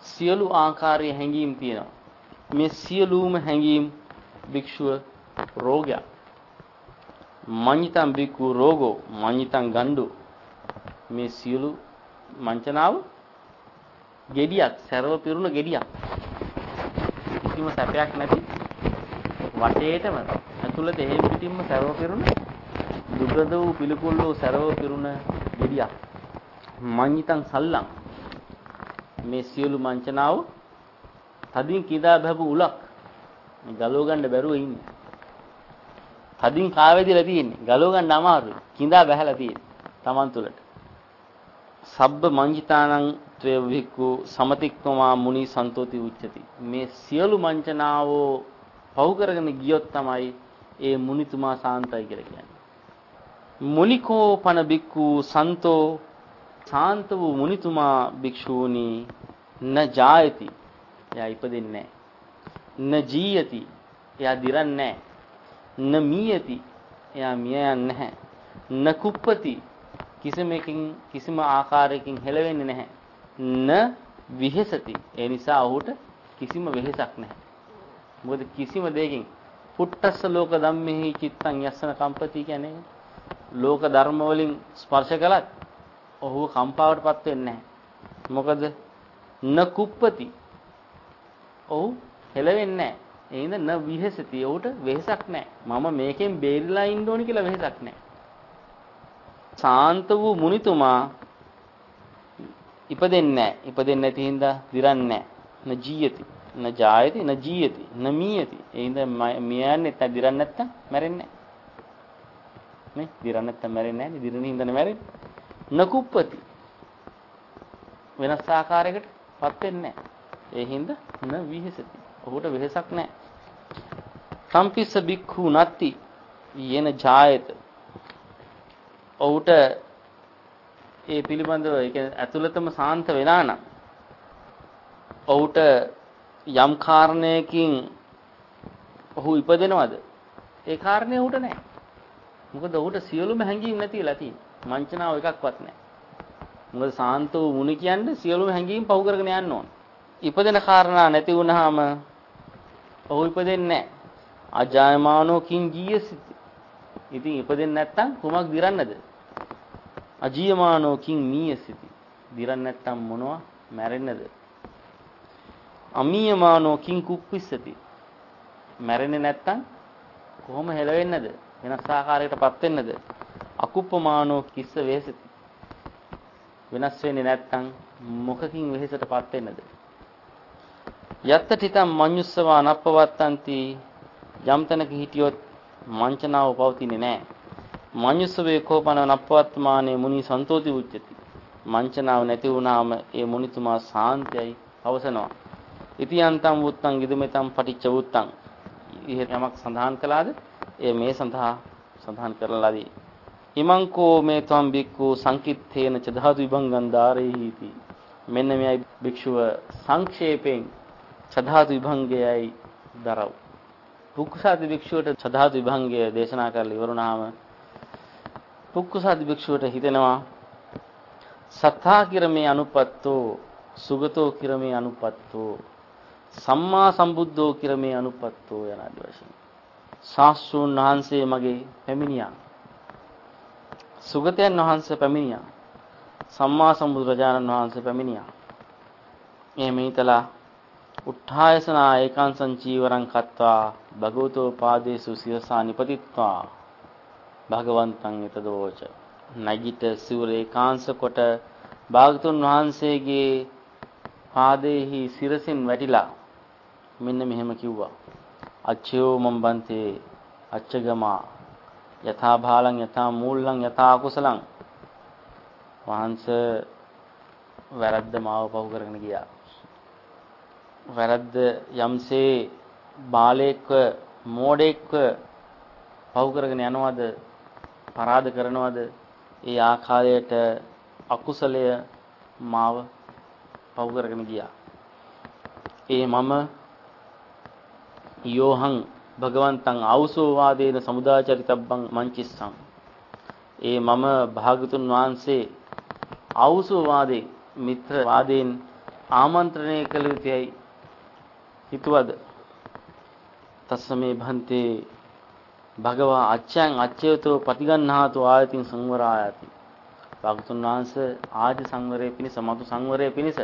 සියලු ආකාරයේ හැඟීම් තියෙනවා. මේ සියලුම හැඟීම් භික්ෂුව රෝගයක්. මඤ්ඤිතං බිකු රෝගෝ මඤ්ඤිතං ගණ්ඩු මේ සියලු මංචනාව gediyak සරව පිරුණ gediyak කිසිම සැපයක් නැති වටේටම ඇතුළත එහෙම් පිටින්ම සරව පිරුණ දුගද වූ පිළිකුල් වූ සරව පිරුණ gediyak මඤ්ඤිතං සල්ලං මේ සියලු මංචනාව තදින් කිදා බහපු උලක් ගලව ගන්න බැරුව ඉන්නේ. තදින් කාවැදිලා තියෙන්නේ? ගලව ගන්න අමාරුයි. කිඳා බහැලා තියෙන්නේ? Taman තුලට. සබ්බ මංජිතානං ත්‍රේ වික්ඛු සමතික්කමා මුනි සන්තෝති උච්චති. මේ සියලු මංචනාවෝ පව් කරගෙන ගියොත් තමයි ඒ මුනිතුමා සාන්තයි කියලා කියන්නේ. මුනිකෝ පන බික්ඛු සන්තෝ සාන්ත වූ මුනිතුමා භික්ෂූනි න ජායති. එයා ඉපදෙන්නේ නැහැ න ජීයති. එයා දිරන්නේ නැහැ න මීයති. එයා මිය යන්නේ නැහැ. න කුප්පති. කිසිමකින් කිසිම ආකාරයකින් හෙලවෙන්නේ නැහැ. න විහෙසති. ඒ නිසා ඔහුට කිසිම වෙහෙසක් නැහැ. මොකද කිසිම දෙයකින් පුට්ටස්ස ලෝක ධම්මෙහි චිත්තං යස්සන කම්පති කියන්නේ ලෝක ධර්ම වලින් ස්පර්ශ කළත් ඔහුව කම්පාවටපත් වෙන්නේ නැහැ. මොකද න කුප්පති. ඔහු හෙලවෙන්නේ නැහැ. ඒ හින්දා න විහෙසති. ඔහුට වෙහෙසක් නැහැ. මම මේකෙන් බේරිලා ඉන්න ඕනි කියලා වෙහෙසක් නැහැ. සාන්ත වූ මුනිතුමා ඉපදෙන්නේ නැහැ. ඉපදෙන්නේ නැති හින්දා දිරන්නේ නැහැ. න ජීයති. න ජායති න ජීයති. න මීයති. ඒ හින්දා මියන්නේ නැත්නම් දිරන්නේ නැත්නම් මැරෙන්නේ නැහැ. නේ? දිරන්නේ නැත්නම් මැරෙන්නේ නැහැ. දිරන හින්දානේ මැරෙන්නේ. න කුප්පති. වෙනස් ආකාරයකටපත් වෙන්නේ නැහැ. ඒ හින්දා න විහෙසති. ඔහුට වෙහෙසක් නැහැ. සම්පිස්ස බික්ඛු නත්ති යේන ජායත. ඔහුට ඒ පිළිබඳව ඒ කියන්නේ ඇතුළතම සාන්ත වෙලා නම් ඔහුට යම් කාරණයකින් ඔහු ඉපදෙනවද? ඒ කාරණේ ඔහුට නැහැ. මොකද ඔහුට සියලුම හැඟීම් නැතිලා තියෙන්නේ. මංචනාව එකක්වත් නැහැ. මොකද සාන්ත වූ මුනි කියන්නේ සියලුම හැඟීම් පහු කරගෙන යන්න ඕන. ඉපදෙන කාරණා නැති වුනහම ඔහු ඉපදෙන්නේ නැහැ. අජායමානෝ කිං ජීයසිත. ඉතින් ඉපදෙන්නේ නැත්තම් කුමක් දිරන්නද? අජීයමානෝ කිං මීයසිති. දිරන්නේ නැත්තම් මොනවා මැරෙන්නද? අමීයමානෝ කිං කුප්පිස්සති. මැරෙන්නේ නැත්තම් කොහොම හෙලවෙන්නද? වෙනස් ආකාරයකටපත් වෙන්නද? අකුප්පමානෝ කිස්ස වේසති. වෙනස් වෙන්නේ නැත්තම් මොකකින් වෙහෙසටපත් වෙන්නද? යත්ත තිතම් මඤ්ඤුස්සවා නප්පවත්තන්ති යම් තැනක හිටියොත් මංචනාව පවතින්නේ නැහැ. මඤ්ඤුස්සවේ කෝපන නප්පවත්තමානේ මුනි සන්තෝති උච්චති. මංචනාව නැති වුණාම ඒ මුනිතුමා සාන්තයයි පවසනවා. ඉතියන්තම් වුත්තං ඉදමෙතම් පටිච්ච වුත්තං. ඉහෙ යමක් සඳහන් කළාද? ඒ මේ සඳහා සඳහන් කරලාදී. ඉමං කෝ මේ තම් බික්කු සංකිත්තේන ච ධාතු විභංගං ධාරේහිති. මෙන්න මෙයි භික්ෂුව සංක්ෂේපයෙන් සධාතු විභංගයයි දරව. පුක්කුසාති භික්ෂුවට සධාතු විභංගය දේශනා කරලා ඉවරුණාම පුක්කුසාති භික්ෂුවට හිතෙනවා සත්තා කිරමේ අනුපත්තෝ සුගතෝ කිරමේ අනුපත්තෝ සම්මා සම්බුද්ධෝ කිරමේ අනුපත්තෝ යන ආදි වශයෙන් ශාස්ත්‍රූන් වහන්සේ මගේ පැමිණියා සුගතයන් වහන්සේ පැමිණියා සම්මා සම්බුදුරජාණන් වහන්සේ පැමිණියා එහෙම හිතලා උත්ථායසනා ඒකාංසං චීවරං කତ୍වා භගවතෝ පාදේසු සියසා නිපතිත්වා භගවන්තං ිතදෝච නැගිට සිවුර ඒකාංශ කොට භාගතුන් වහන්සේගේ පාදේහි සිරසින් වැටිලා මෙන්න මෙහෙම කිව්වා අච්චයෝ මම් බන්තේ අච්චගමා යථා භාලං යථා මූලං යථා කුසලං වහන්ස වැරද්ද මාව පහු කරගෙන ගියා වැරද්ද යම්සේ බාලයෙක්ව මෝඩෙක්ව පහු කරගෙන යනවද? පරාද කරනවද? ඒ ආකාරයට අකුසලය මාව පහු කරගෙන ගියා. ඒ මම යෝහං භගවන්තං ආවසෝ වාදේන සමුදාචරිතබ්බං මංචිස්සං. ඒ මම භාගතුන් වහන්සේ ආවසෝ වාදේ මිත්‍ර වාදයෙන් ආමන්ත්‍රණය කළ යුතුයි හිතුවද? තස්සමේ භන්තේ භගවා අච්ඡයන් අච්ඡයතෝ පටිගන්නාතු ආයතින් සංවරායති. භාගතුන් වහන්සේ ආදි සංවරයේ පිණිස මතු සංවරයේ පිණිස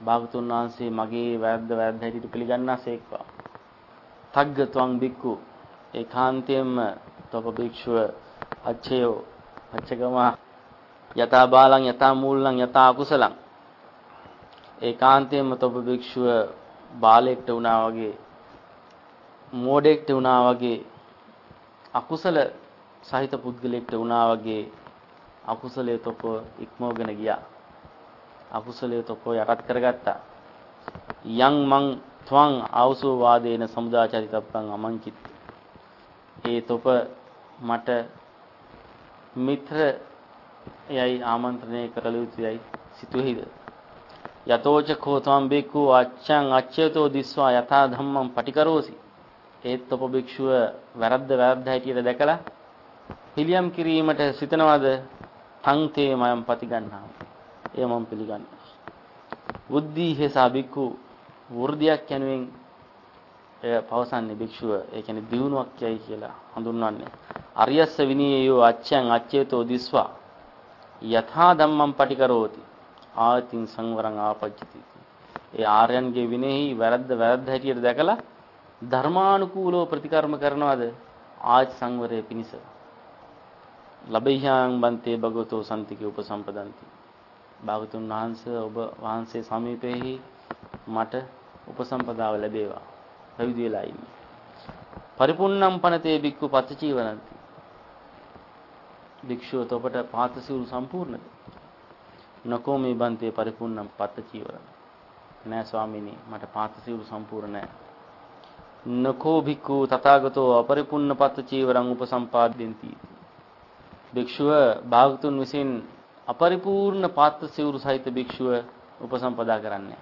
භාගතුන් වහන්සේ මගේ වැරද්ද වැරද්ද හැටියට පිළිගන්නාසේක්වා තග්ග ත්වං බික්කු ඒකාන්තයෙන්ම තොප භික්ෂුව අච්ඡයෝ අච්ඡගම යතා බාලං යතා මූලං යතා කුසලං ඒකාන්තයෙන්ම තොප භික්ෂුව බාලයෙක්ට වුණා වගේ මෝඩෙක්ට වුණා වගේ අකුසල සහිත පුද්ගලයෙක්ට වුණා වගේ අකුසලයේ තොප ඉක්මවගෙන ගියා. අකුසලයේ තොප යටත් කරගත්තා. යං මං ත්වං ආවසෝ වාදේන සමුදාචරිතප්පං අමංචිත්. ඒ තොප මට මිත්‍ර යයි ආමන්ත්‍රණය කරල යුතුයයි සිතුවේද යතෝච කෝතම් බික්ඛු අච්ඡං අච්ඡයතෝ දිස්වා යථා ධම්මං පටිකරෝසි. ඒත් ඔබ භික්ෂුව වැරද්ද වැරද්ද හැටියට දැකලා පිළියම් කිරීමට සිතනවාද? තං තේ මයම් පතිගන්නා එය මම පිළිගන්නවා. බුද්ධි හේසා බික්ඛු වෘද්ධියක් යනුවෙන් එය පවසන්නේ භික්ෂුව. ඒ කියන්නේ දියුණුවක් යයි කියලා හඳුන්වන්නේ. අරියස්ස විනීයෝ අච්ඡං අච්ඡේතෝ දිස්වා යථා ධම්මං පටිකරෝති. ආතින් සංවරං ආපජ්ජති. ඒ ආර්යයන්ගේ විනේහි වැරද්ද වැරද්ද හැටියට දැකලා ධර්මානුකූලව ප්‍රතිකර්ම කරනවද ආජ් සංවරයේ පිණිස. ලබෙහ්‍යාං බන්තේ භගවතෝ සම්තිකේ උපසම්පදන්ති. භාගතුන් වහන්සේ ඔබ වහන්සේ සමීපෙහි මට උපසම්පදාව ලැබේවා. පැවිදි වෙලා ඉන්නේ. පරිපූර්ණම් පනතේ බික්කු පත්චීවනන්ති. භික්ෂුව තොපට පාත සිවුරු සම්පූර්ණද? නකෝ මේ බන්තේ පරිපූර්ණම් පත්ත චීවරණ. නෑ ස්වාමීනි මට පාත සිවුරු සම්පූර්ණ නෑ. නකෝ භික්ඛු තථාගතෝ අපරිපූර්ණ පත්ත චීවරං උපසම්පාදෙන්ති භික්ෂුව භාගතුන් විසින් අපරිපූර්ණ පාත්ත සිවුරු සහිත භික්ෂුව උපසම්පදා කරන්නේ.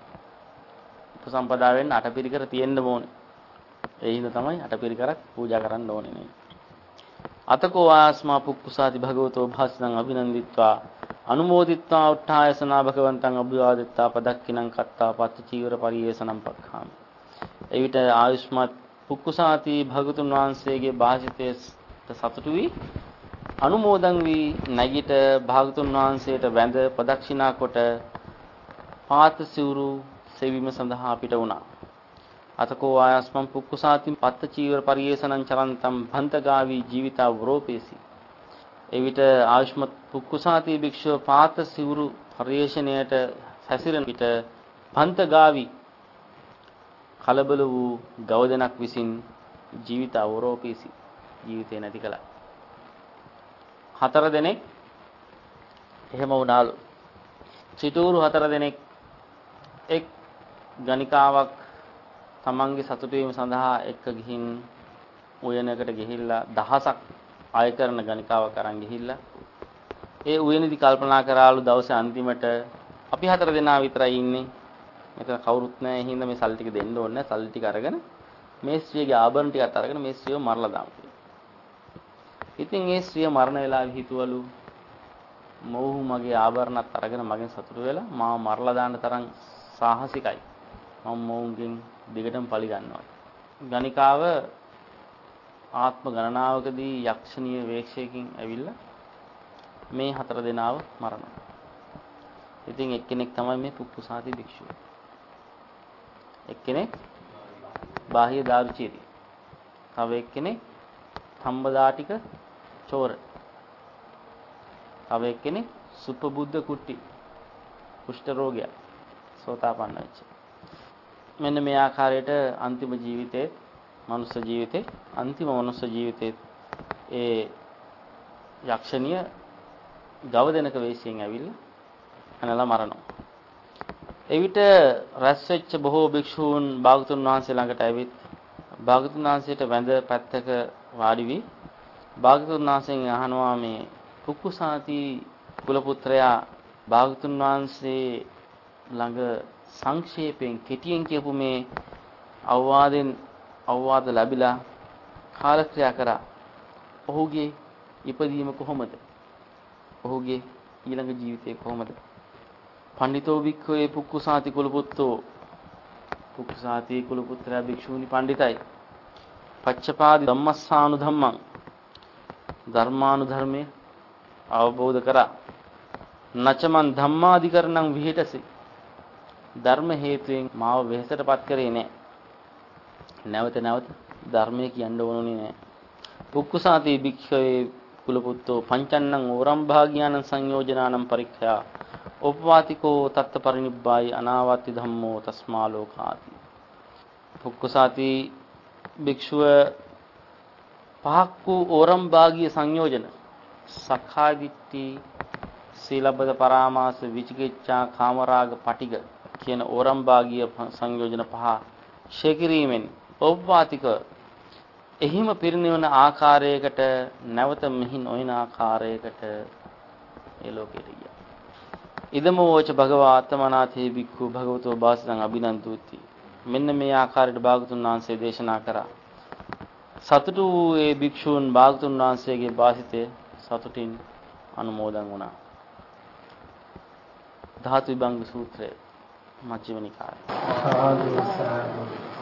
උපසම්පදා වෙන්න අටපිරිකර තියෙන්න ඕනේ. ඒ හින්දා තමයි අටපිරිකරක් පූජා කරන්න ඕනේ නේ. අතකෝ ආස්මා පුක්කුසාති භගවතෝ භාසනං අභිනන්දිත්වා අනුමෝදිත්වා උත්ථායසනා භගවන්තං අභිවාදිත්වා පදක්ඛිනං කත්තා පත්ති චීවර පරියේසනම් පක්ඛාමි. එවිට ආයුෂ්මත් පුක්කුසාති භගතුන් වහන්සේගේ භාෂිතයේ සතුටු වී අනුමෝදන් වී නැගිට භාගතුන් වහන්සේට වැඳ ප්‍රදක්ෂිනා කොට පාත සිවුරු සෙවීම සඳහා පිට වුණා. අතකෝ ආයස්මම් පුක්කුසාති පත්ත චීවර පරියේසනං චරන්තම් භන්තගාවි ජීවිතා වරෝපේසි එවිට ආයුෂ්මත් පුක්කුසාති භික්ෂුව පාත සිවුරු පරිේශණයට හැසිරෙන විට පන්තගාවි කලබල වූ ගවදෙනක් විසින් ජීවිත අවරෝපීසි ජීවිතේ නැති කළා. හතර දෙනෙක් එහෙම වුණාලු. සිටුරු හතර දෙනෙක් එක් ගණිකාවක් තමන්ගේ සතුටු වීම සඳහා එක්ක ගිහින් උයනකට ගිහිල්ලා දහසක් ආය කරන ගණිකාවක් අරන් ගිහිල්ලා ඒ උයනේදී කල්පනා කරාලු දවසේ අන්තිමට අපි හතර දෙනා විතරයි ඉන්නේ. මෙතන කවුරුත් නැහැ. ඒ හින්දා මේ සල්ලි ටික දෙන්න ඕනේ නැහැ. සල්ලි ටික අරගෙන මේ ස්ත්‍රියගේ ආභරණ ටිකත් අරගෙන මේ ස්ත්‍රියව මරලා දාමු ඉතින් ඒ ස්ත්‍රිය මරණ වෙලාවේ හිතුවලු මොහු මගේ ආභරණත් අරගෙන මගෙන් සතුටු වෙලා මාව මරලා දාන්න තරම් සාහසිකයි. මම මොවුන්ගෙන් දිගටම පලි ගන්නවා. ගණිකාව ආත්ම ගණනාවකදී යක්ෂණීය වේශයකින් ඇවිල්ලා මේ හතර දෙනාව මරනවා. ඉතින් එක්කෙනෙක් තමයි මේ පුප්පුසාති භික්ෂුව. එක්කෙනෙක් බාහ්‍ය දාරුචීරි. තව එක්කෙනෙක් සම්බදාටික චෝර. තව එක්කෙනෙක් සුපබුද්ධ කුට්ටි. කුෂ්ඨ රෝගියා. සෝතාපන්න වෙච්ච. මෙන්න මේ ආකාරයට අන්තිම ජීවිතයේ මනුස්ස ජීවිතේ අන්තිම මනුස්ස ජීවිතේ ඒ යක්ෂණිය ගව දෙනක වේශයෙන් ඇවිල්ලා අනලා මරනවා. එවිට රැස් වෙච්ච බොහෝ භික්ෂූන් භාගතුන් වහන්සේ ළඟට ඇවිත් භාගතුන් වහන්සේට වැඳ පැත්තක වාඩි වී භාගතුන් වහන්සේගෙන් අහනවා මේ කුකුසාති කුල පුත්‍රයා භාගතුන් වහන්සේ ළඟ සංක්ෂේපයෙන් කෙටියෙන් කියපු මේ අවවාදෙන් අවවාද ලැබිලා කාලක්‍රියා කරා. ඔහුගේ ඉපදීම කොහොමද? ඔහුගේ ඊළඟ ජීවිතය කොහොමද? පඬිතෝ වික්ඛවේ පුක්කුසාති කුලපුත්තෝ පුක්කුසාති කුලපුත්‍රයා භික්ෂූනි පඬිතයි. පච්චපාදි ධම්මස්සානු ධම්මං ධර්මානුධර්මයේ අවබෝධ කරා. නචමන් ධම්මාධිකරණං විහෙටසි. ධර්ම හේතුයෙන් මාව වෙහෙසටපත් කරේ නෑ. නැවත නැවත ධර්මය කියන්න ඕනුනේ නෑ. පුක්කුසාති භික්ඛවේ කුලපුත්තෝ පංචන්නං ඕරම් භාග්‍යානං සංයෝජනානම් පරික්ඛයා උපවාතිකෝ තත්ත පරිනිබ්බායි අනාවත්ති ධම්මෝ තස්මා ලෝකාති. පුක්කුසාති භික්ෂුව පහක් වූ ඕරම් භාගීය සංයෝජන සක්කාය දිට්ඨි සීලබ්බත පරාමාස විචිකිච්ඡා කාමරාග පටිග කියන ඕරම් භාගීය සංයෝජන පහ ශේකිරීමෙන් ඕපපාතික එහිම පිරිනිවන ආකාරයකට නැවත මෙහි නොයන ආකාරයකට ඒ ලෝකෙට ගියා. ඉදමෝච භගවා ආත්මනාතේ බික්ඛු භගවතෝ බාසං අභිනන්දුති. මෙන්න මේ ආකාරයට භාගතුන් වහන්සේ දේශනා කරා. සතුටු වූ ඒ භික්ෂූන් භාගතුන් වහන්සේගේ වාසිතය සතුටින් අනුමෝදන් වුණා. ධාතු විභංග සූත්‍රය මජ්ක්‍ධිම නිකාය. සාදු සාදු